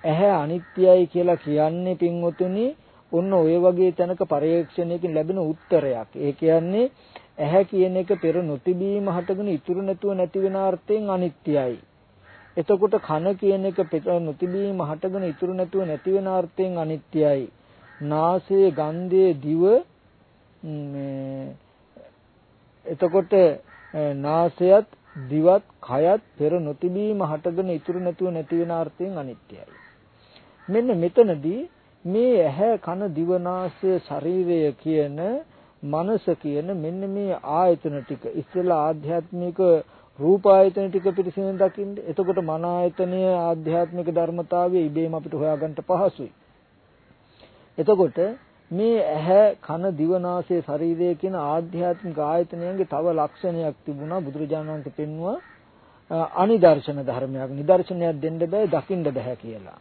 ඇහැ අනිත්‍යයි කියලා කියන්නේ පින්වතුනි ඔන්න ඔය වගේ තැනක පරීක්ෂණයකින් ලැබෙන උත්තරයක්. ඒ කියන්නේ ඇහැ කියන එක පෙර නොතිබීම හටගෙන ඉතුරු නැතුව නැති වෙන අර්ථයෙන් අනිත්‍යයි. එතකොට කන කියන එක පෙර නොතිබීම හටගෙන ඉතුරු නැතුව නැති වෙන අර්ථයෙන් අනිත්‍යයි. නාසයේ ගන්ධයේ දිව එතකොට නාසයත් දිවත් කයත් පෙර නොතිබීම හටගෙන ඉතුරු නැතුව නැති වෙන අර්ථයෙන් අනිත්‍යයි. මෙන්න මෙතනදී මේ ඇහැ කන දිව නාසය ශරීරය කියන මනස කියන මෙන්න මේ ආයතන ටික ඉස්සෙල්ලා ආධ්‍යාත්මික රූප ආයතන ටික පිළිසින දකින්න. එතකොට මන ආයතනය ආධ්‍යාත්මික ධර්මතාවය ඉබේම අපිට හොයාගන්න පහසුයි. එතකොට මේ ඇහැ කන දිව නාසය ශරීරය කියන ආධ්‍යාත්මික ආයතනයන්ගේ තව ලක්ෂණයක් තිබුණා බුදුරජාණන් වහන්සේ පෙන්වුවා අනිදර්ශන ධර්මයක් නිදර්ශනයක් දෙන්න බෑ දකින්න බෑ කියලා.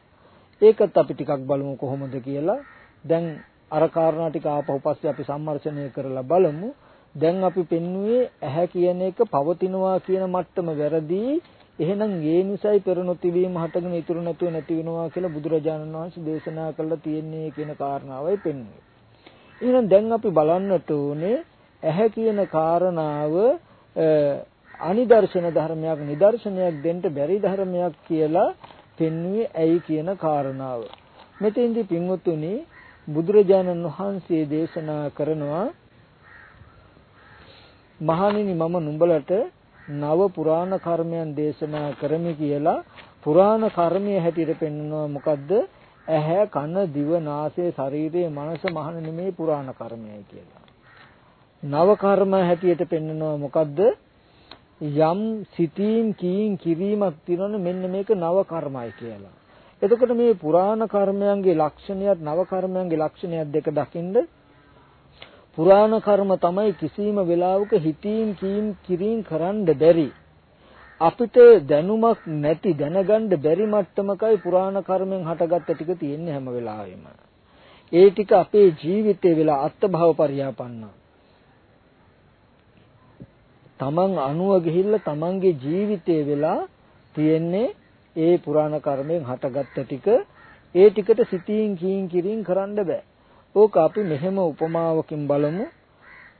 ඒකත් අපි ටිකක් බලමු කොහොමද කියලා. දැන් අර කාරණා ටික ආපහු පස්සේ අපි සම්මර්ෂණය කරලා බලමු. දැන් අපි පෙන්වුවේ ඇහැ කියන එක පවතිනවා කියන මට්ටම වැරදි. එහෙනම් ඒ නිසයි පෙර නොතිබීම හටගෙන ඉතුරු නැතුව නැති වෙනවා කියලා බුදුරජාණන් වහන්සේ දේශනා කළා තියෙන්නේ කියන කාරණාවයි පෙන්වන්නේ. එහෙනම් දැන් අපි බලන්නට ඕනේ ඇහැ කියන කාරණාව අනිදර්ශන ධර්මයක් නිදර්ශනයක් දෙන්න බැරි ධර්මයක් කියලා පෙන්වුවේ ඇයි කියන කාරණාව. මෙතෙන්දී පින්වතුනි බුදුරජාණන් වහන්සේ දේශනා කරනවා මහණෙනි මම නුඹලට නව පුරාණ කර්මයන් දේශනා කරමි කියලා. පුරාණ කර්මයේ හැටියට පෙන්වනවා මොකද්ද? ඇහැ කන දිව නාසය ශරීරය මනස මහණෙනි මේ පුරාණ කර්මයයි කියලා. නව කර්ම හැටියට පෙන්වනවා මොකද්ද? යම් සිතීම් කීම් කිරීමක් තියෙනවනේ මෙන්න මේක නව කර්මයි කියලා. එතකොට මේ පුරාණ කර්මයන්ගේ ලක්ෂණයත් නව කර්මයන්ගේ ලක්ෂණයත් දෙක දකින්ද පුරාණ කර්ම තමයි කිසිම වෙලාවක හිතීම් කීම් කිරීම කරන්න බැරි. අපිට දැනුමක් නැති දැනගන්න බැරි මට්ටමකයි පුරාණ කර්මෙන් හටගත්ත ටික තියෙන්නේ හැම වෙලාවෙම. ඒ ටික අපේ ජීවිතේ වෙලා අත්භව පරියාපන්නා. තමන් අනුව ගිහිල්ලා තමන්ගේ ජීවිතේ වෙලා තියෙන්නේ ඒ පුරාණ කර්මයෙන් හටගත්ත ටික ඒ ටිකට සිතින් කීන් කිරින් කරන්න බෑ. ඕක අපි මෙහෙම උපමාවකින් බලමු.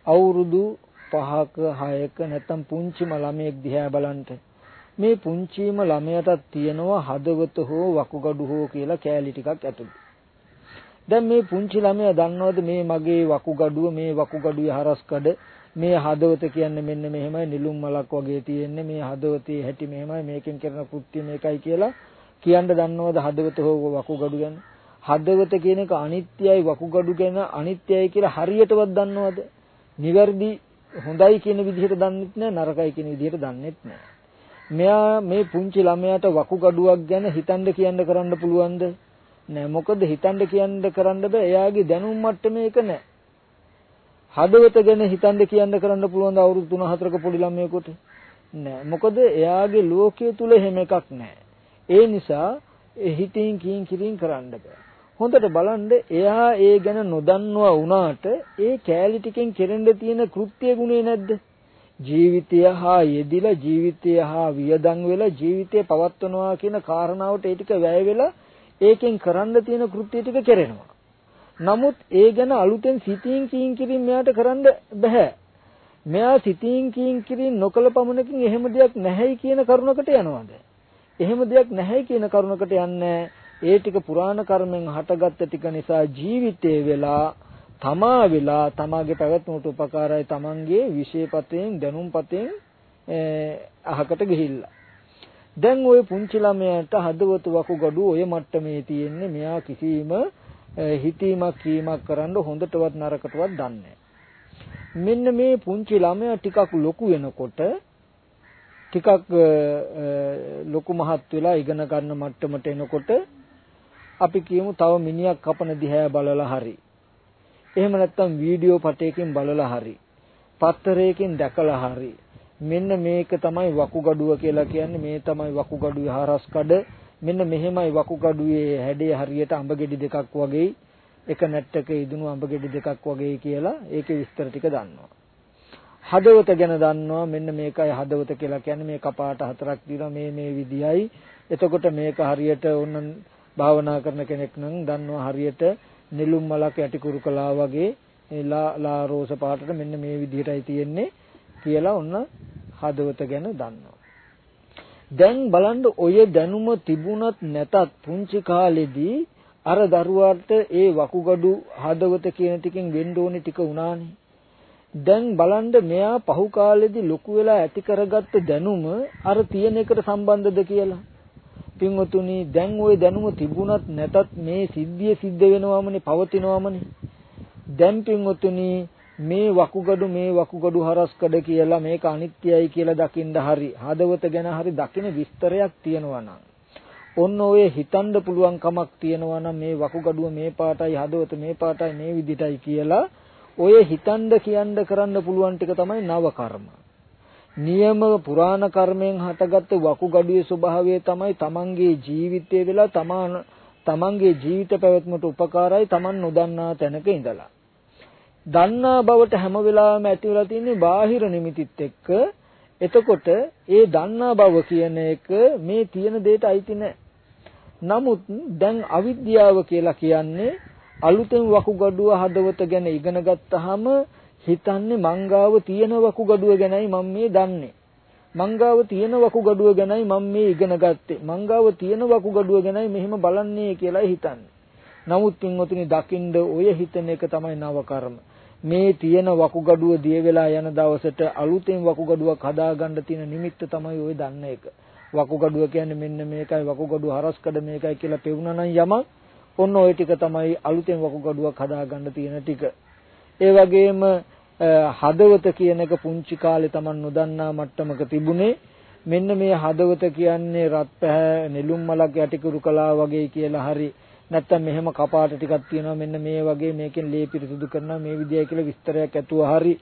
අවුරුදු 5ක 6ක නැත්තම් පුංචිම ළමයෙක් දිහා බලන්න. මේ පුංචිම ළමයටත් තියෙනවා හදවත හෝ වකුගඩු හෝ කියලා කෑලි ටිකක් ඇතුළේ. දැන් මේ පුංචි ළමයා දන්නවද මේ මගේ වකුගඩුව මේ වකුගඩුවේ හරස්කඩ මේ හදවත කියන්නේ මෙන්න මෙහෙමයි නිලුම් මලක් වගේ තියෙන්නේ. මේ හදවතේ හැටි මෙහෙමයි මේකෙන් කරන කෘත්‍ය මේකයි කියලා කියන්න දන්නවද හදවත හෝ වකුගඩු ගැන? හදවත කියන එක අනිත්‍යයි වකුගඩු ගැන අනිත්‍යයි කියලා හරියටවත් දන්නවද? නිවැරදි හොඳයි කියන විදිහට දන්නෙත් නෑ නරකයි කියන විදිහට දන්නෙත් නෑ. මෙයා මේ පුංචි ළමයාට වකුගඩුවක් ගැන හිතන්න කියන්න කරන්න පුළුවන්ද? නෑ මොකද හිතන්න කියන්න කරන්න බෑ. එයාගේ දැනුම් මට්ටමේ එක නෑ. හදවත ගැන හිතන්න කියන්න කරන්න පුළුවන් ද අවුරුදු 3-4ක පොඩි ළමයෙකුට? නෑ. මොකද එයාගේ ලෝකයේ තුල හැම එකක් නෑ. ඒ නිසා හිතින් කියින් කිරින් කරන්න බෑ. හොඳට බලන්න එයා ඒ ගැන නොදන්නවා වුණාට ඒ කෑලි ටිකෙන් කෙරෙන්න තියෙන කෘත්‍ය ගුණේ නැද්ද? ජීවිතය හා යෙදිලා ජීවිතය හා වියදම් වෙලා ජීවිතය පවත්වනවා කියන කාරණාවට ඒ ටික වැය වෙලා ඒකෙන් කරන්න තියෙන කෘත්‍ය ටික කෙරෙනවා. නමුත් ඒ ගැන අලුතෙන් සිතින් කියින් කිරින් මෙයාට කරන්න බෑ. මෙයා සිතින් කියින් කිරින් නොකල පමණකින් එහෙම දෙයක් නැහැයි කියන කරුණකට යනවාද? එහෙම දෙයක් නැහැයි කියන කරුණකට යන්නේ ඒ ටික පුරාණ කර්මෙන් හටගත්ත ටික නිසා ජීවිතේ වෙලා තමා වෙලා තමාගේ පැවැත්මට උපකාරයි තමන්ගේ විශේෂපතෙන් දැනුම්පතෙන් අහකට ගිහිල්ලා දැන් ওই පුංචි ළමයාට හදවත වකුගඩු ඔය මට්ටමේ තියෙන්නේ මෙයා කිසිම හිතීමක් කීමක් කරන්න හොඳටවත් නරකටවත් දන්නේ මෙන්න මේ පුංචි ළමයා ටිකක් ලොකු වෙනකොට ටිකක් ලොකු මහත් වෙලා ඉගෙන ගන්න මට්ටමට එනකොට අපි කියමු තව මිනිහක් කපන දිහා බලලා හරි. එහෙම නැත්නම් වීඩියෝ පටයකින් බලලා හරි. පත්තරයකින් දැකලා හරි. මෙන්න මේක තමයි වකුගඩුව කියලා කියන්නේ. මේ තමයි වකුගඩුවේ හරස් කඩ මෙන්න මෙහෙමයි වකුගඩුවේ හැඩය හරියට අඹ ගෙඩි දෙකක් වගේ එක නැට්ටක ඉදුණු අඹ ගෙඩි දෙකක් වගේ කියලා ඒකේ විස්තර ටික දන්නවා. හදවත ගැන දන්නවා මෙන්න මේකයි හදවත කියලා කියන්නේ මේ කපාට හතරක් තියෙනවා මේ මේ විදියයි. එතකොට මේක හරියට ඕන භාවනා කරන කෙනෙක් නම් දන්නවා හරියට නෙළුම් මලක් යටි කුරුකලා වගේ ලා ලා රෝස පාටට මෙන්න මේ විදිහටයි තියෙන්නේ කියලා ඔන්න හදවත ගැන දන්නවා. දැන් බලන්න ඔය දැනුම තිබුණත් නැතත් පුංචි කාලෙදී අර දරුවාට ඒ වකුගඩු හදවත කියන ටිකෙන් වෙන්න ඕනේ ටික උනානේ. දැන් බලන්න මෙයා පහු කාලෙදී ලොකු වෙලා ඇති කරගත්ත දැනුම අර තියෙන එකට සම්බන්ධද කියලා. පින්වතුනි දැන් ওই දැනුම තිබුණත් නැතත් මේ සිද්ධිය සිද්ධ වෙනවමනේ පවතිනවමනේ. දැන් පින්වතුනි මේ වකුගඩු මේ වකුගඩු හරස්කඩ කියලා මේක අනිත්‍යයි කියලා දකින්න හරි හදවත ගැන හරි දකින විස්තරයක් තියෙනවා නම් ඔන්න ඔය හිතන්න පුළුවන් කමක් තියෙනවා නම් මේ වකුගඩුව මේ පාටයි හදවත මේ පාටයි මේ විදිහටයි කියලා ඔය හිතන්න කියන්න කරන්න පුළුවන් ටික තමයි නව කර්ම. නියම පුරාණ කර්මයෙන් හටගත්ත වකුගඩුවේ ස්වභාවය තමයි තමන්ගේ ජීවිතය වෙලා තමන් තමන්ගේ ජීවිත පැවැත්මට උපකාරයි තමන් නොදන්නා තැනක ඉඳලා. දන්නා බවට හැම වෙලාවෙම ඇති වෙලා තියෙන්නේ බාහිර නිමිතිත් එක්ක. එතකොට ඒ දන්නා බව කියන එක මේ තියෙන දෙයට අයිති නැහැ. නමුත් දැන් අවිද්‍යාව කියලා කියන්නේ අලුතෙන් වකුගඩුව හදවත ගැන ඉගෙන ගත්තාම හිතන්නේ මංගාව තියෙන වකුගඩුව ගැනයි මම මේ දන්නේ. මංගාව තියෙන වකුගඩුව ගැනයි මම මේ ඉගෙන ගත්තේ. මංගාව තියෙන වකුගඩුව ගැනයි මෙහෙම බලන්නේ කියලා හිතන්නේ. නමුත් පින්වතුනි දකින්න ඔය හිතන එක තමයි නව කර්ම. මේ තියෙන වකුගඩුව දිය වෙලා යන දවසට අලුතෙන් වකුගඩුවක් හදාගන්න තියෙන නිමිත්ත තමයි ওই දන්න එක. වකුගඩුව කියන්නේ මෙන්න මේකයි වකුගඩුව හරස්කඩ මේකයි කියලා පෙවුනා නම් යමක් ඔන්න ওই ටික තමයි අලුතෙන් වකුගඩුවක් හදාගන්න තියෙන ටික. ඒ වගේම හදවත කියන එක පුංචි කාලේ Taman නොදන්නා මට්ටමක තිබුණේ මෙන්න මේ හදවත කියන්නේ රත් පැහැ නෙළුම් මලක් යටිකුරු කලා වගේ කියලා හරි නැත්තම් මෙහෙම කපාට ටිකක් තියෙනවා මෙන්න මේ වගේ මේකෙන් ලේ පිරිසුදු කරනවා මේ විදියයි කියලා විස්තරයක් ඇතුව හරි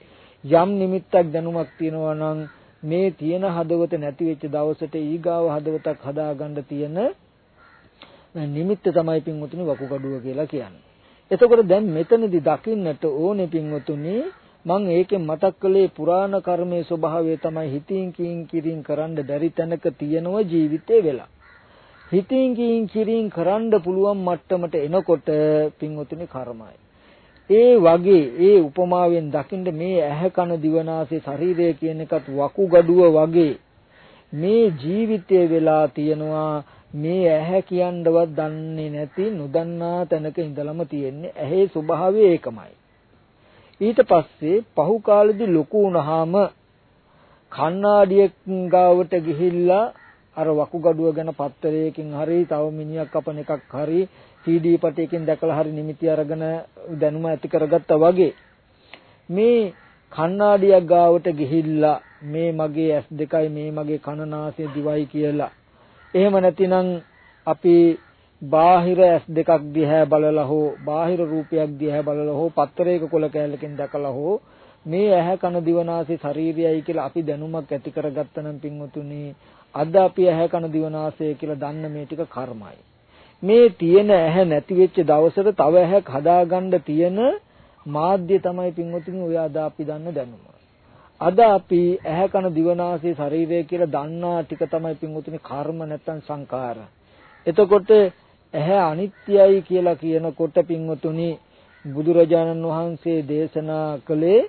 යම් නිමිත්තක් දැනුමක් තියෙනවා නම් මේ තියෙන හදවත නැති වෙච්ච දවසට ඊගාව හදවතක් හදාගන්න තියෙන නිමිත්ත තමයි පින්වතුනි වකුගඩුව කියලා කියන්නේ. එතකොට දැන් මෙතනදී දකින්නට ඕනේ පින්වතුනි මම ඒකෙන් මතක් කළේ පුරාණ කර්මයේ ස්වභාවය තමයි හිතින් කියින් කිරින් කරන්න බැරි තැනක තියෙනව ජීවිතේ වෙලා. හිතින් කියින් කිරින් කරන්න පුළුවන් මට්ටමට එනකොට පින්වතුනි කර්මයි. ඒ වගේ ඒ උපමාවෙන් දකින්න මේ ඇහැ කන දිවනාසය ශරීරය කියන එකත් වකුගඩුව වගේ මේ ජීවිතයේ වෙලා තියෙනවා මේ ඇහැ කියන්නවත් දන්නේ නැති නොදන්නා තැනක ඉඳලම තියෙන්නේ ඇහි ස්වභාවය ඒකමයි ඊට පස්සේ පහු කාලෙදි ලොකු වුණාම කණ්ණාඩියක් ගාවට ගිහිල්ලා අර වකුගඩුව ගැන පත්තරයකින් හරි තව මිනිහක් කපන එකක් හරි CD පටයකින් දැකලා හරි නිමිති අරගෙන දැනුම ඇති කරගත්තා වගේ. මේ කණ්ණාඩියක් ගාවට ගිහිල්ලා මේ මගේ ඇස් දෙකයි මේ මගේ කන නාසය දිවයි කියලා. එහෙම නැතිනම් අපි බාහිර ඇස් දෙකක් දිහා බලලා හෝ බාහිර රූපයක් දිහා බලලා හෝ පත්තරයක කොල කැලලකින් දැකලා හෝ මේ ඇහැ කන දිවනාසය ශරීරයයි කියලා අපි දැනුමක් ඇති කරගත්තා නම් පින්වතුනි අද අපි ඇහැ කන දිවනාසය කියලා දන්න මේ ටික කර්මයි මේ තියෙන ඇහැ නැති වෙච්ච දවසට තව ඇහැක් හදාගන්න තියෙන මාධ්‍ය තමයි පින්වතුනි ඔය අද අපි දන්න දැනුම. අද අපි ඇහැ කන දිවනාසය ශරීරය කියලා දන්නා ටික තමයි පින්වතුනි කර්ම නැත්තම් සංකාර. එතකොට ඇහැ අනිත්‍යයි කියලා කියනකොට පින්වතුනි බුදුරජාණන් වහන්සේ දේශනා කළේ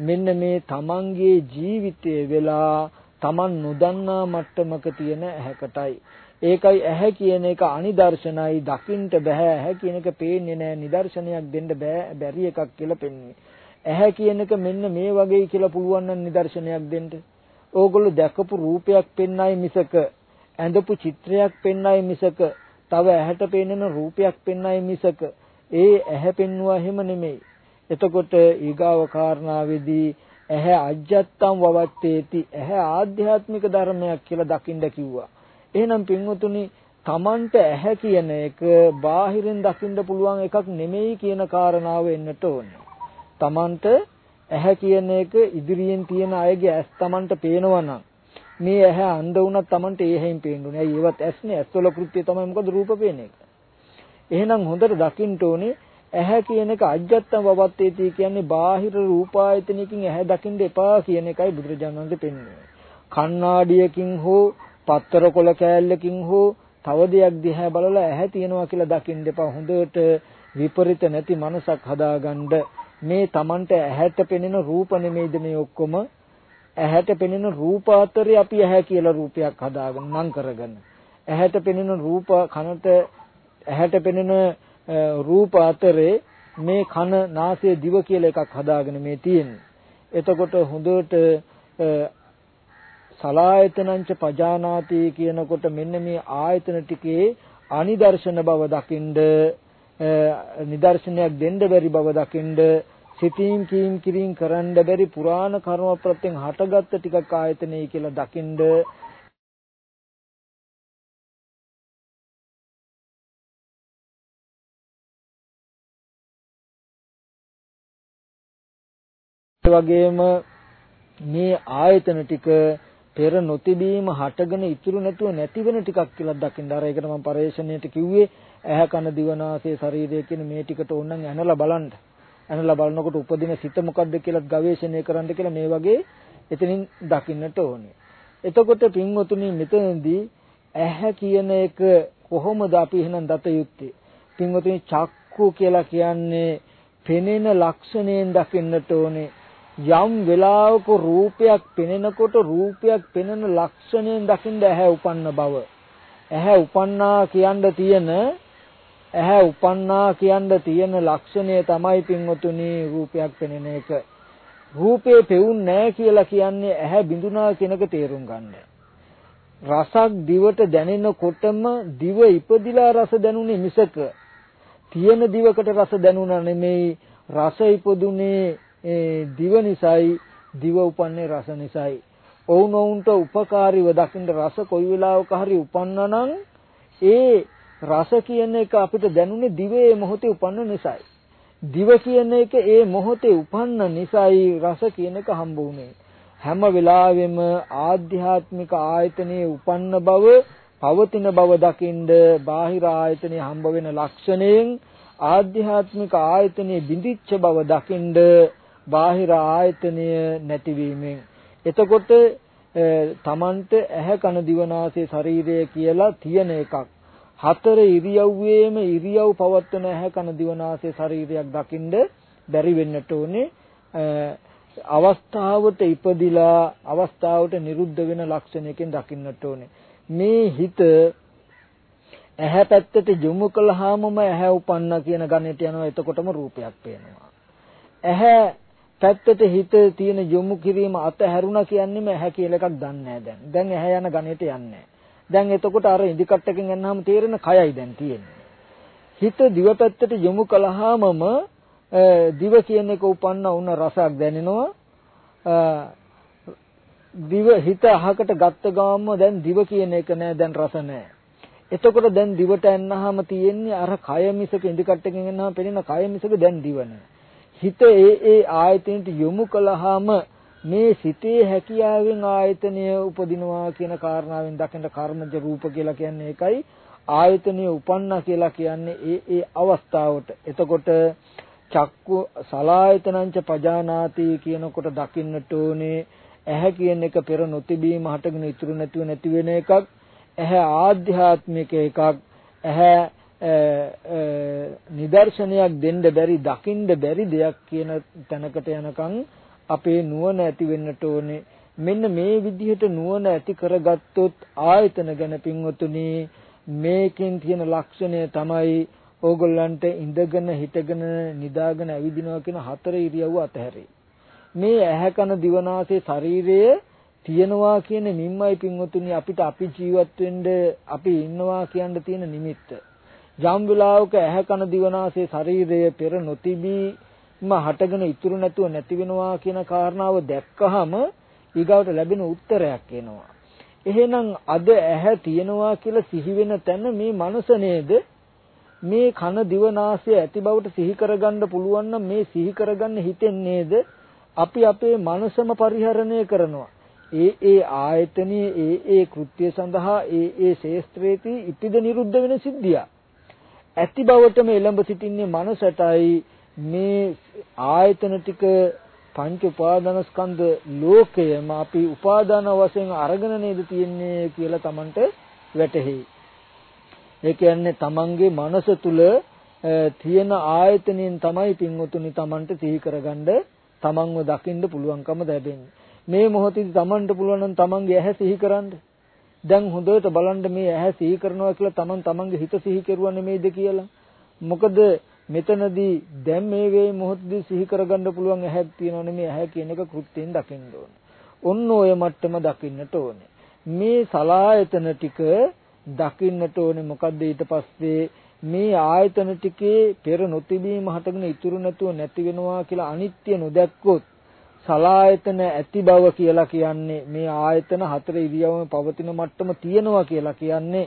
මෙන්න මේ තමන්ගේ ජීවිතයේ වෙලා තමන් නොදන්නා මට්ටමක තියෙන ඇහැකටයි. ඒකයි ඇහැ කියන එක අනිදර්ශනයි දකින්න බෑ. ඇහැ කියන එක පේන්නේ නෑ නිදර්ශනයක් දෙන්න බෑ බැරි එකක් කියලා පෙන්වන්නේ. ඇහැ කියන එක මෙන්න මේ වගේ කියලා පුළුවන් නම් නිදර්ශනයක් දෙන්න. ඕගොල්ලෝ දැකපු රූපයක් පෙන්වයි මිසක ඇඳපු චිත්‍රයක් පෙන්වයි මිසක තව ඇහැට පෙනෙන රූපයක් පෙන්වයි මිසක ඒ ඇහැ පෙන්වුවා එහෙම නෙමෙයි. එතකොට ඊගාව කාරණාවේදී ඇහැ අජ්ජත්තම් වවත්තේති ඇහැ ආධ්‍යාත්මික ධර්මයක් කියලා දකින්න කිව්වා එහෙනම් පින්වතුනි Tamanට ඇහැ කියන එක බාහිරින් දකින්න පුළුවන් එකක් නෙමෙයි කියන කාරණාව එන්නට ඕනේ. Tamanට ඇහැ කියන එක ඉදිරියෙන් තියෙන අයගේ ඇස් Tamanට පේනවා නම් මේ ඇහැ අන්ධ වුණත් Tamanට ඒහෙන් පේන්නේ නැහැ. ඒවත් ඇස්නේ ඇස්වල කෘත්‍යය තමයි මොකද රූප පේන එක. එහෙනම් හොඳට දකින්න ඕනේ ඇහැ කියන එක අජ්ජත්තම් වවත්තේති කියන්නේ බාහිර රූපායතනයකින් ඇහැ දකින්න එපා කියන එකයි බුදුරජාණන් වහන්සේ පෙන්වන්නේ. කණ්ණාඩියකින් හෝ පත්තර කොළ කෑල්ලකින් හෝ තව දෙයක් දිහා බලලා ඇහැ තියනවා කියලා දකින්න එපා. හොඳට විපරිත නැති මනසක් හදාගන්න මේ Tamanට ඇහැට පෙනෙන රූප නෙමෙයිද මේ ඔක්කොම ඇහැට පෙනෙන රූප අතරේ අපි ඇහැ කියලා රූපයක් හදාගෙන නම් කරගෙන ඇහැට පෙනෙන රූප කනට ඇහැට පෙනෙන රූප අතරේ මේ කන නාසය දිව කියලා එකක් හදාගෙන මේ තියෙන්නේ. එතකොට හොඳට සලායතනංච පජානාති කියනකොට මෙන්න මේ ආයතන ටිකේ අනිදර්ශන බව දකින්ද නිදර්ශනයක් දෙන්න බැරි බව දකින්ද සිතින් කීම් කිරින් කරන්න බැරි පුරාණ කර්ම ප්‍රත්‍යයෙන් හටගත්ත ටිකක් ආයතනයි කියලා දකින්ද වගේම මේ ආයතන ටික පෙර නොතිබීම හටගෙන ඉතුරු නැතුව නැති වෙන ටිකක් කියලා දකින්න. අර ඒකට මම පරේක්ෂණයට කිව්වේ ඇහැ කන දිවනාසය ශරීරය කියන මේ ටිකට ඕනනම් ඇනලා බලන්න. ඇනලා බලනකොට උපදින සිත මොකද්ද කියලා ගවේෂණය කරන්න කියලා මේ වගේ එතනින් දකින්නට ඕනේ. එතකොට පින්වතුනි මෙතනදී ඇහැ කියන එක කොහොමද අපි එහෙනම් දත යුත්තේ? පින්වතුනි චක්කු කියලා කියන්නේ පෙනෙන ලක්ෂණයෙන් දකින්නට ඕනේ. යම් වෙලාවක රූපයක් පෙනෙනකොට රූපයක් පෙනෙන ලක්ෂණයෙන් දකින්න ඇහැ උපන්න බව. ඇහැ උපන්නා කියන්න තියෙන ඇහැ උපන්නා කියන්න තියෙන ලක්ෂණය තමයි පින්වතුනි රූපයක් පෙනෙන එක. රූපේ පෙවුන් නැහැ කියලා කියන්නේ ඇහැ බිඳුනා කෙනක තේරුම් ගන්න. රසක් දිවට දැනෙනකොටම දිව ඉපදිලා රස දැනුනේ මිසක. තියෙන දිවකට රස දැනුණා නෙමෙයි රස ඉපදුනේ ඒ දිව නිසායි දිව උපන්නේ රස නිසායි. ඔවුනොවුන්ට උපකාරීව දකින්න රස කොයි වෙලාවක හරි උපන්නනම් ඒ රස කියන එක අපිට දැනුනේ දිවේ මොහොතේ උපන්න නිසායි. දිව කියන එක ඒ මොහොතේ උපන්න නිසායි රස කියන එක හම්බ වුනේ. හැම වෙලාවෙම ආධ්‍යාත්මික ආයතනයේ උපන්න බව පවතින බව දකින්ද බාහිර ආයතනයේ හම්බ වෙන ලක්ෂණයෙන් ආධ්‍යාත්මික ආයතනයේ බිඳිච්ච බව දකින්ද බාහිර ආයතනය නැතිවීමෙන් එතකොට තමන්ට ඇහැ කන දිවනාසය ශරීරය කියලා තියෙන එකක් හතර ඉරියව්වේම ඉරියව් පවත්වන ඇහැ කන දිවනාසය ශරීරයක් දකින්ද බැරි වෙන්නට ඕනේ අවස්ථාවට ඉපදිලා අවස්ථාවට නිරුද්ධ වෙන ලක්ෂණයකින් දකින්නට ඕනේ. මේ හිත ඇහැ පැත්තට යොමු කළාමම ඇහැ උපන්නා කියන ගණයට යනවා එතකොටම රූපයක් පේනවා. ඇහැ පැත්තට හිත තියෙන යොමු කිරීම අතහැරුණා කියන්නේම ඇහැ කියලා එකක් දන්නේ නැහැ දැන්. දැන් ඇහැ යන ගණයට යන්නේ දැන් එතකොට අර ඉදිකට්ටකින් යනහම තේරෙන කයයි දැන් තියෙන්නේ. හිත දිව පැත්තට යොමු කළාමම දිව කියන එක උපන්න උන රසක් දැනෙනවා දිව හිත අහකට ගත්ත ගාම දැන් දිව කියන එක නෑ දැන් රස නෑ එතකොට දැන් දිවට එන්නාම තියෙන්නේ අර කය මිසක ඉදිකට්ටකින් එන්නාම පෙනෙන කය මිසක දැන් දිව නෑ හිත ඒ ඒ ආයතනට යොමු කළාම මේ සිතේ හැකියාවෙන් ආයතනය උපදිනවා කියන කාරණාවෙන් දකින කර්මජ රූප කියලා කියන්නේ ඒකයි. ආයතනය උපන්නා කියලා කියන්නේ ඒ ඒ අවස්ථාවට. එතකොට චක්කු සලායතනංච පජානාති කියනකොට දකින්නට ඕනේ ඇහැ කියන එක පෙර නොතිබීම හටගෙන ඉතුරු නැතිව නැති වෙන එකක්. ඇහැ ආධ්‍යාත්මික එකක්. ඇහැ නිදර්ශනයක් දෙන්න බැරි දකින්න බැරි දෙයක් කියන තැනකට යනකම් අපේ නුවණ ඇති වෙන්නට ඕනේ මෙන්න මේ විදිහට නුවණ ඇති කරගත්තොත් ආයතන ගැන පින්වතුනි මේකෙන් තියෙන ලක්ෂණය තමයි ඕගොල්ලන්ට ඉඳගෙන හිටගෙන නිදාගෙන ඇවිදිනවා කියන හතර ඉරියව්ව අතහැරේ. මේ ඇහැ කන දිවනාසය ශරීරය තියනවා කියන මිම්මයි පින්වතුනි අපිට අපි ජීවත් වෙන්න අපි ඉන්නවා කියන්න තියෙන නිමිත්ත. යම් වෙලාවක ඇහැ කන දිවනාසය ශරීරය පෙර නොතිබීම හටගෙන ඉතුරු නැතුව නැති වෙනවා කියන කාරණාව දැක්කහම ඊගාවට ලැබෙන උත්තරයක් එනවා. එහෙනම් අද ඇහැ තියනවා කියලා සිහි වෙන තැන මේ මනස නේද? මේ කන දිව නාසය ඇති බවට සිහි කරගන්න පුළුවන් නම් මේ සිහි කරගන්න හිතෙන් නේද? අපි අපේ මනසම පරිහරණය කරනවා. ඒ ඒ ආයතනයේ ඒ ඒ කෘත්‍ය සඳහා ඒ ඒ ශේස්ත්‍රයේදී ඉපිද නිරුද්ධ වෙන සිද්ධිය ඇති බවටම එළඹ සිටින්නේ මනසටයි මේ ආයතන ටික පංච උපාදාන ස්කන්ධ ලෝකයම අපි උපාදාන වශයෙන් අරගෙන නේද තියන්නේ කියලා Tamanට වැටහෙයි ඒ කියන්නේ තමන්ගේ මනස තුල තියෙන ආයතනෙන් තමයි පින්වතුනි තමන්ට සිහි කරගන්න තමන්ව දකින්න පුළුවන්කම ලැබෙන්නේ. මේ මොහොතේදී තමන්ට පුළුවන් නම් තමන්ගේ ඇහැ සිහි කරන්න. දැන් හොඳට බලන්න මේ ඇහැ සිහි කරනවා කියලා තමන් තමන්ගේ හිත සිහි කරුවා නෙමෙයිද කියලා. මොකද මෙතනදී දැන් මේ වේ මොහොතදී සිහි කරගන්න පුළුවන් ඇහැක් තියෙනවා නෙමෙයි ඇහැ කියන එක කෘත්‍යයෙන් දකින්න ඕනේ. ඔන්න ඔය මට්ටම දකින්නට ඕනේ. මේ සලායතන ටික දකින්නට ඕනේ මොකද්ද ඊට පස්සේ මේ ආයතන ටිකේ පෙර නොතිබීම හටගෙන ඉතුරු නැතුව නැති වෙනවා කියලා අනිත්‍ය නොදැක්කොත් සලායතන ඇති බව කියලා කියන්නේ මේ ආයතන හතර ඉරියව්වම පවතින මට්ටම තියෙනවා කියලා කියන්නේ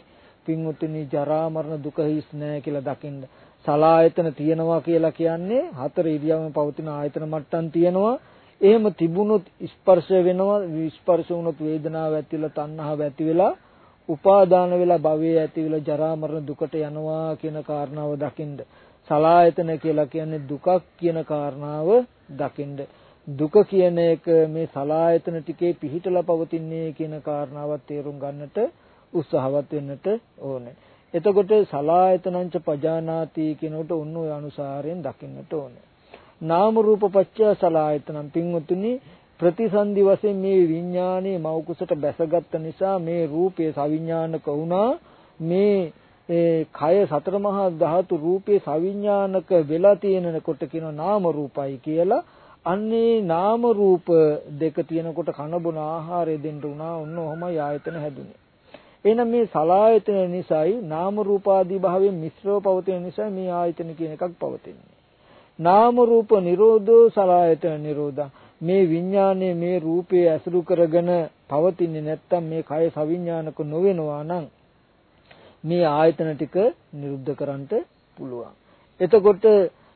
පින්වතුනි ජරා මරණ දුක හිස් නැහැ කියලා දකින්න. සලායතන තියෙනවා කියලා කියන්නේ හතර ඉරියව්වම පවතින ආයතන මට්ටම් තියෙනවා. එහෙම තිබුණොත් ස්පර්ශ වෙනවා ස්පර්ශ වුණොත් වේදනාව ඇතිලා තණ්හාව ඇති වෙලා උපාදාන වෙලා භවයේ ඇතිවිලා ජරා මරණ දුකට යනවා කියන කාරණාව දකින්න. සලායතන කියලා කියන්නේ දුකක් කියන කාරණාව දකින්න. දුක කියන එක මේ සලායතන ටිකේ පිහිටලා පවතින්නේ කියන කාරණාවත් තේරුම් ගන්නට උත්සාහවත් වෙන්නට ඕනේ. එතකොට සලායතනංච පජානාති කියනකොට ඔන්න ඔය අනුසාරයෙන් දකින්නට ඕනේ. නාම රූප පත්‍ය සලායතනම් පින්වතුනි ප්‍රතිසන්දි වශයෙන් මේ විඥානයේ මෞකුසට බැසගත්ත නිසා මේ රූපය සවිඥානික වුණා මේ ඒ කය සතර මහා ධාතු රූපේ සවිඥානික වෙලා තියෙනකොට කියන නාම රූපයි කියලා අන්නේ නාම රූප දෙක තියෙනකොට කන බොන ආහාරය දෙන්න උනා ඔන්න ඔහමයි ආයතන හැදුනේ. එහෙනම් මේ සලායතන නිසායි නාම රූපාදී භාවයෙන් මිශ්‍රව පවතින නිසා මේ ආයතන කියන එකක් පවතින්නේ. නාම රූප නිරෝධෝ සලායතන නිරෝධා. මේ විඥානයේ මේ රූපේ ඇසුරු කරගෙන පවතින්නේ නැත්තම් මේ කය සවිඥානික නොවෙනවා නම් මේ ආයතන ටික නිරුද්ධ කරන්නට පුළුවන්. එතකොට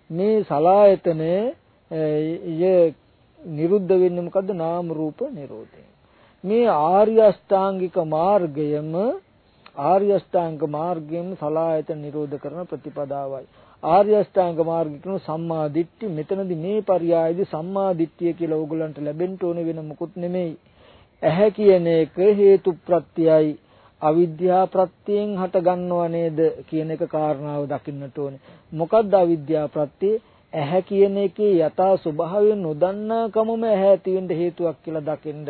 මේ සලායතනය ය නිරුද්ධ වෙන්නේ මොකද්ද? නාම රූප නිරෝධයෙන්. මේ ආර්ය අෂ්ටාංගික මාර්ගයම ආර්ය අෂ්ටාංග මාර්ගයෙන් සලායතන නිරෝධ කරන ප්‍රතිපදාවයි. ආර්ය අෂ්ටාංග මාර්ගය කියන සම්මා දිට්ඨි මෙතනදී මේ පරයයේදී සම්මා දිට්ඨිය කියලා ඕගොල්ලන්ට ලැබෙන්න ඕන වෙන මොකුත් නෙමෙයි. ඇහැ කියන එක හේතු ප්‍රත්‍යයයි අවිද්‍යා ප්‍රත්‍යයෙන් හට ගන්නව නේද කියන එක කාරණාව දකින්නට ඕනේ. මොකද්ද අවිද්‍යා ප්‍රත්‍ය? ඇහැ කියන එකේ යථා ස්වභාවය නොදන්නා කමම ඇහැ ඇති වෙන්න හේතුවක් කියලා දකින්න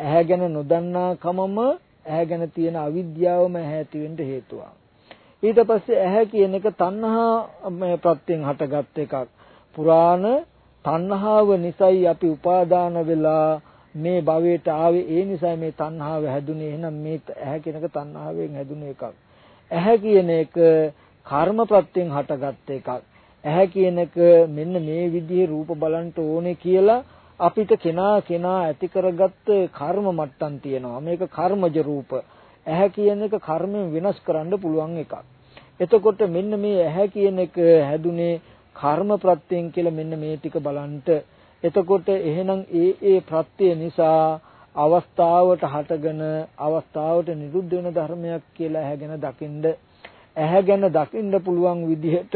ඇහැ ගැන නොදන්නා කමම ඇහැ ගැන තියෙන අවිද්‍යාවම ඇහැ ඇති වෙන්න හේතුවක්. ඊට පස්සේ ඇහැ කියන එක තණ්හා ප්‍රත්‍යයෙන් හටගත් එකක්. පුරාණ තණ්හාව නිසයි අපි උපාදාන වෙලා මේ භවයට ආවේ. ඒ නිසා මේ තණ්හාව හැදුනේ. එහෙනම් මේ ඇහැ කියන එක තණ්හාවෙන් හැදුන එකක්. ඇහැ කියන එක කර්ම ප්‍රත්‍යයෙන් හටගත් එකක්. ඇහැ කියන එක මෙන්න මේ විදිහේ රූප බලන්න ඕනේ කියලා අපිට කෙනා කෙනා ඇති කරගත්ත කර්ම මට්ටම් තියෙනවා. මේක කර්මජ රූප. ඇහැ කියන එක කර්මයෙන් වෙනස් කරන්න පුළුවන් එකක්. එතකොට මෙන්න මේ ඇහැ කියන එක හැදුනේ කර්ම ප්‍රත්‍යයෙන් කියලා මෙන්න මේ ටික බලන්ට. එතකොට එහෙනම් ඒ ඒ ප්‍රත්‍ය නිසා අවස්ථාවට හටගෙන අවස්ථාවට නිරුද්ධ වෙන ධර්මයක් කියලා ඇහැගෙන දකින්ද? ඇහැගෙන දකින්න පුළුවන් විදිහට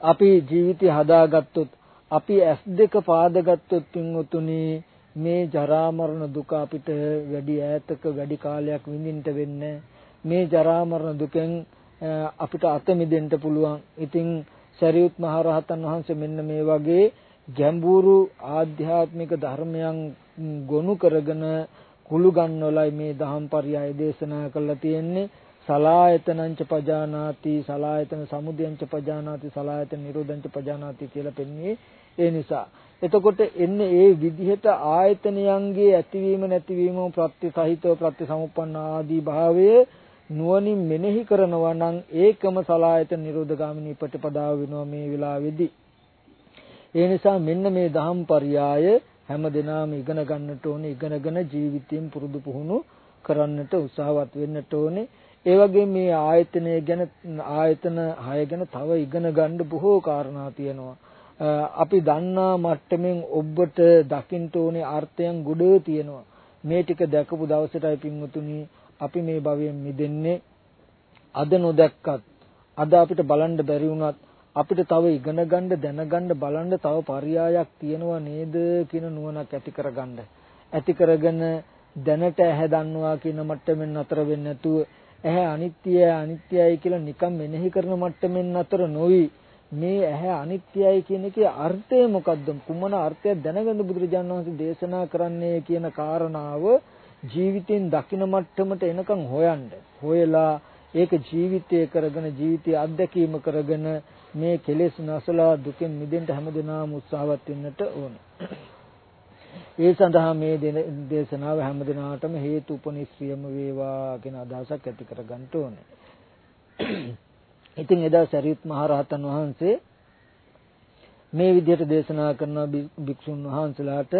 අපි ජීවිතය හදාගත්තොත් අපි ඇස් දෙක පාදගත්තොත් පින්වතුනි මේ ජරා මරණ දුක අපිට වැඩි ඈතක වැඩි කාලයක් විඳින්න වෙන්නේ මේ ජරා මරණ දුකෙන් අපිට අත මිදෙන්න පුළුවන්. ඉතින් සරියුත් මහ රහතන් වහන්සේ මෙන්න මේ වගේ ගැඹුරු ආධ්‍යාත්මික ධර්මයන් ගොනු කරගෙන කුළු ගන්නවලයි මේ දහම් පරයය දේශනා කළා තියෙන්නේ. සලායතනංච පජානාති සලායතන සමුදයංච පජානාති සලායතන නිරෝධංච පජානාති කියලා පෙන්වන්නේ ඒ නිසා. එතකොට එන්නේ ඒ විදිහට ආයතනයන්ගේ ඇතිවීම නැතිවීම ප්‍රත්‍ය සහිතව ප්‍රත්‍ය සමුප්පන්න ආදී භාවය නුවණින් මෙනෙහි කරනවා නම් ඒකම සලායතන නිරෝධගාමිනී ප්‍රතිපදාව වෙනවා මේ වෙලාවේදී. ඒ නිසා මෙන්න මේ දහම් පරයය හැම දිනම ඉගෙන ගන්නට ඕනේ ඉගෙනගෙන ජීවිතයෙන් පුරුදු පුහුණු කරන්නට උත්සාහවත් වෙන්නට ඕනේ. ඒ වගේ මේ ආයතනය ගැන ආයතන 6 ගැන තව ඉගෙන ගන්න බොහෝ කාරණා තියෙනවා. අපි දන්නා මට්ටමින් ඔබට දකින්න ඕනේ අර්ථයන් ගොඩ තියෙනවා. මේ ටික දැකපු දවසටයි පින්වතුනි අපි මේ භවයෙන් මිදෙන්නේ. අද නොදැක්කත් අද අපිට බලන්න බැරි වුණත් අපිට තව ඉගෙන ගන්න දැනගන්න බලන්න තව පරයයක් තියෙනවා නේද කියන නුවණක් ඇති කරගන්න. ඇති කරගෙන දැනට ඇහැ දන්නවා කියන මට්ටමින් නතර වෙන්නේ නැතුව ඇහැ අනිත්‍යයි අනිත්‍යයි කියලා නිකම් මෙනෙහි කරන මට්ටමින් අතර නොවි. මේ ඇහැ අනිත්‍යයි කියන එකේ අර්ථය මොකද්ද? කුමන අර්ථයක් දැනගන්න බුදුරජාණන් වහන්සේ දේශනා කරන්නේ කියන කාරණාව ජීවිතෙන් දකින මට්ටමට එනකන් හොයන්න. හොයලා ඒක ජීවිතය කරගෙන ජීවිතය අත්දැකීම කරගෙන මේ කෙලෙස් නැසලා දුකෙන් මිදෙන්න හැමදෙනාම උත්සාහවත් වෙන්නට ඕන. ඒ සඳහා මේ දේශනාව හැමදිනාටම හේතු උපනිශ්‍රියම වේවා කියන අදහසක් ඇති කරගන්න ඕනේ. ඉතින් එදා සරියුත් මහ රහතන් වහන්සේ මේ විදිහට දේශනා කරන භික්ෂුන් වහන්සේලාට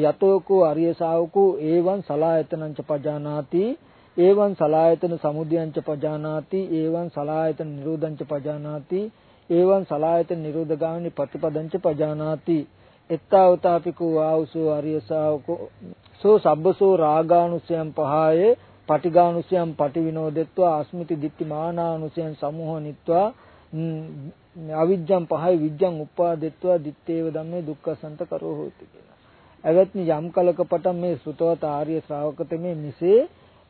යතෝකෝ අරිය ශාවකෝ ඒවං සලායතනං ච පජානාති ඒවං සලායතන සමුදයං ච පජානාති ඒවං සලායතන නිරෝධං ච පජානාති ඒවං සලායතන නිරෝධගාමිනී ප්‍රතිපදං ච පජානාති එත්තාවතාපිකෝ ආවුසෝ ආර්ය ශාවකෝ සෝ සබ්බසෝ රාගානුසයන් පහය පටිඝානුසයන් පටිවිනෝදෙත්වා අස්මිති දික්ති මානානුසයන් සමුහනිත්වා අවිජ්ජං පහය විජ්ජං උපාදෙත්වා දිත්තේව ධම්මේ දුක්ඛසන්ත කරෝ හෝති කියලා. එවත්නි යම් කලක පටන් මේ සුතවත ආර්ය ශ්‍රාවකත මේ මිසේ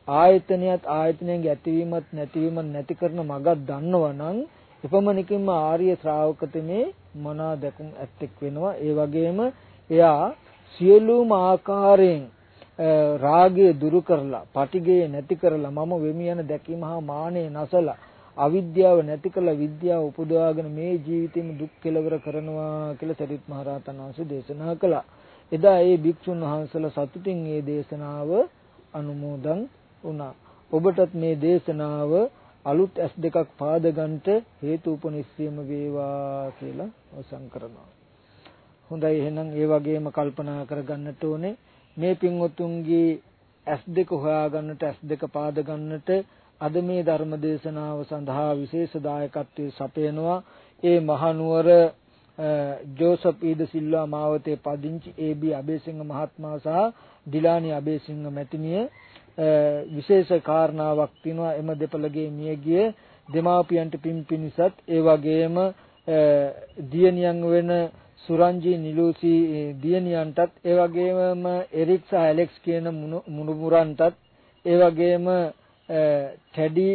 ආයතනයත් ආයතනයන්ගේ ඇතිවීමත් නැතිවීමත් නැති කරන මගක් දන්නවනම් එපමණකින්ම ආර්ය ශ්‍රාවකතමේ මනා දැකුම් ඇත්තෙක් වෙනවා ඒ වගේම එයා සියලුම ආකාරයෙන් රාගය දුරු කරලා පටිගය නැති කරලා මම වෙමි යන දැකීම හා මානෙ නැසලා අවිද්‍යාව නැති කරලා විද්‍යාව උපදවාගෙන මේ ජීවිතෙම දුක් කෙලවර කරනවා කියලා සරිත් මහ රහතන් වහන්සේ දේශනා කළා. එදා ඒ භික්ෂුන් වහන්සේලා සතුටින් මේ දේශනාව අනුමෝදන් වුණා. ඔබටත් මේ දේශනාව අලුත් ඇස් දෙකක් පාද ගන්නට හේතු උපනිශ්‍රියම වේවා කියලා අවසන් කරනවා. හොඳයි එහෙනම් ඒ වගේම කල්පනා කරගන්නට ඕනේ මේ පින්වතුන්ගේ ඇස් දෙක හොයාගන්නට ඇස් දෙක පාද ගන්නට අද මේ ධර්ම දේශනාව සඳහා විශේෂ දායකත්වයේ සපයනවා ඒ මහනුවර ජෝසප් ඊද සිල්වා මාවතේ පදිංචි ඒ.බී. අබේසිංහ මහත්මයා සහ ඩිලානි අබේසිංහ මැතිණිය විශේෂ කාරණාවක් තියෙනවා එම දෙපළගේ මියගිය දෙමාපියන්ට පින් පිනිසත් ඒ වගේම දියණියන් වෙන සුරංජී නිලූසි දියණියන්ටත් ඒ වගේම එරික් සහ ඇලෙක්ස් කියන මුණුමුරන්ටත් ඒ වගේම කැඩි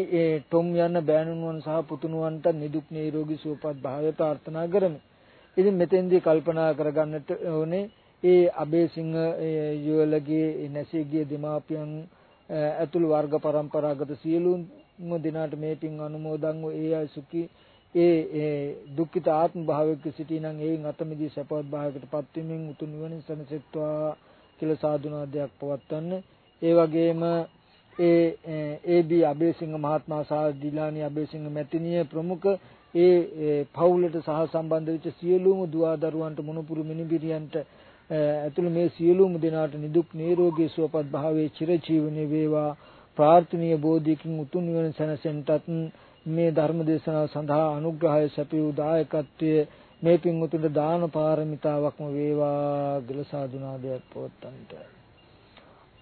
ටොම් යන බෑණුනුවන් සහ පුතුණුවන්ට නිදුක් නිරෝගී සුවපත් භාවය ප්‍රාර්ථනා කරමි. ඉතින් මෙතෙන්දී කල්පනා කරගන්නට ඕනේ ඒ අබේසිංහ යුවලගේ නැසී ගිය දෙමාපියන් ඇතුළු වර්ග પરම්පරාගත සියලුම දිනාට මේ පින් අනුමෝදන් වූ ඒ අය සුඛී ඒ දුක්ඛිත ආත්ම භාවයක සිටිනන් එයින් අත මිදී සපවත් භාවයකට පත්වීමෙන් උතුම් නිවනින් සැනසෙත්වා කියලා සාදුනාදයක් පවත්වන්න ඒ වගේම ඒ ඒ.බී. අබේසිංහ මහත්මයා සහ දිලානි අබේසිංහ මැතිණිය ප්‍රමුඛ ඒ පවුලට සහ සම්බන්ධ වෙච්ච සියලුම දුවා දරුවන්ට මොනුපුරු මිනිබිරියන්ට ඇතුළු මේ සියලුම දෙනාට නිදුක් නිරෝගී සුවපත් භාවයේ චිරජීවනයේ වේවා. ප්‍රාර්ථනීය බෝධියකින් උතුම් නිවන සැනසෙන්නටත් මේ ධර්ම දේශනාව සඳහා අනුග්‍රහය සැපයූ දායකත්වයේ මේ පින්වතුන්ට දාන පාරමිතාවක්ම වේවා කියලා සාදුනාදයක් පවත්තන්ට.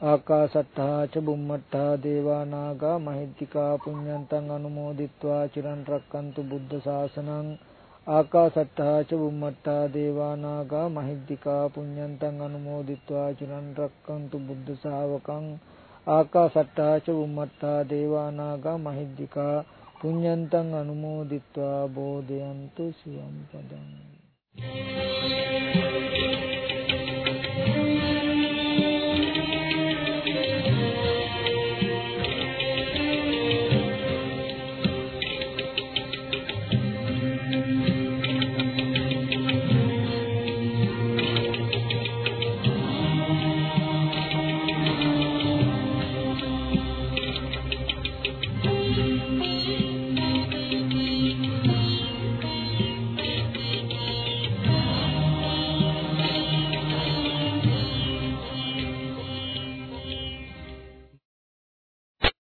ආකාසට්ටා ච බුම්මට්ටා දේවා නාග මහිද්దికා පුඤ්ඤන්තං අනුමෝදිත්වා. චිරන් රැක්කන්තු බුද්ධ ශාසනං ආකාසට්ටහා ච බුම්මට්ටහා දේවානාගා මහිද්దికා පුඤ්ඤන්තං අනුමෝදිත්වා චිරන් රැක්කන්තු බුද්ධ ශාවකං ආකාසට්ටහා ච බුම්මට්ටහා දේවානාගා මහිද්దికා පුඤ්ඤන්තං අනුමෝදිත්වා බෝධයන්තු සියම් පදං Thank you.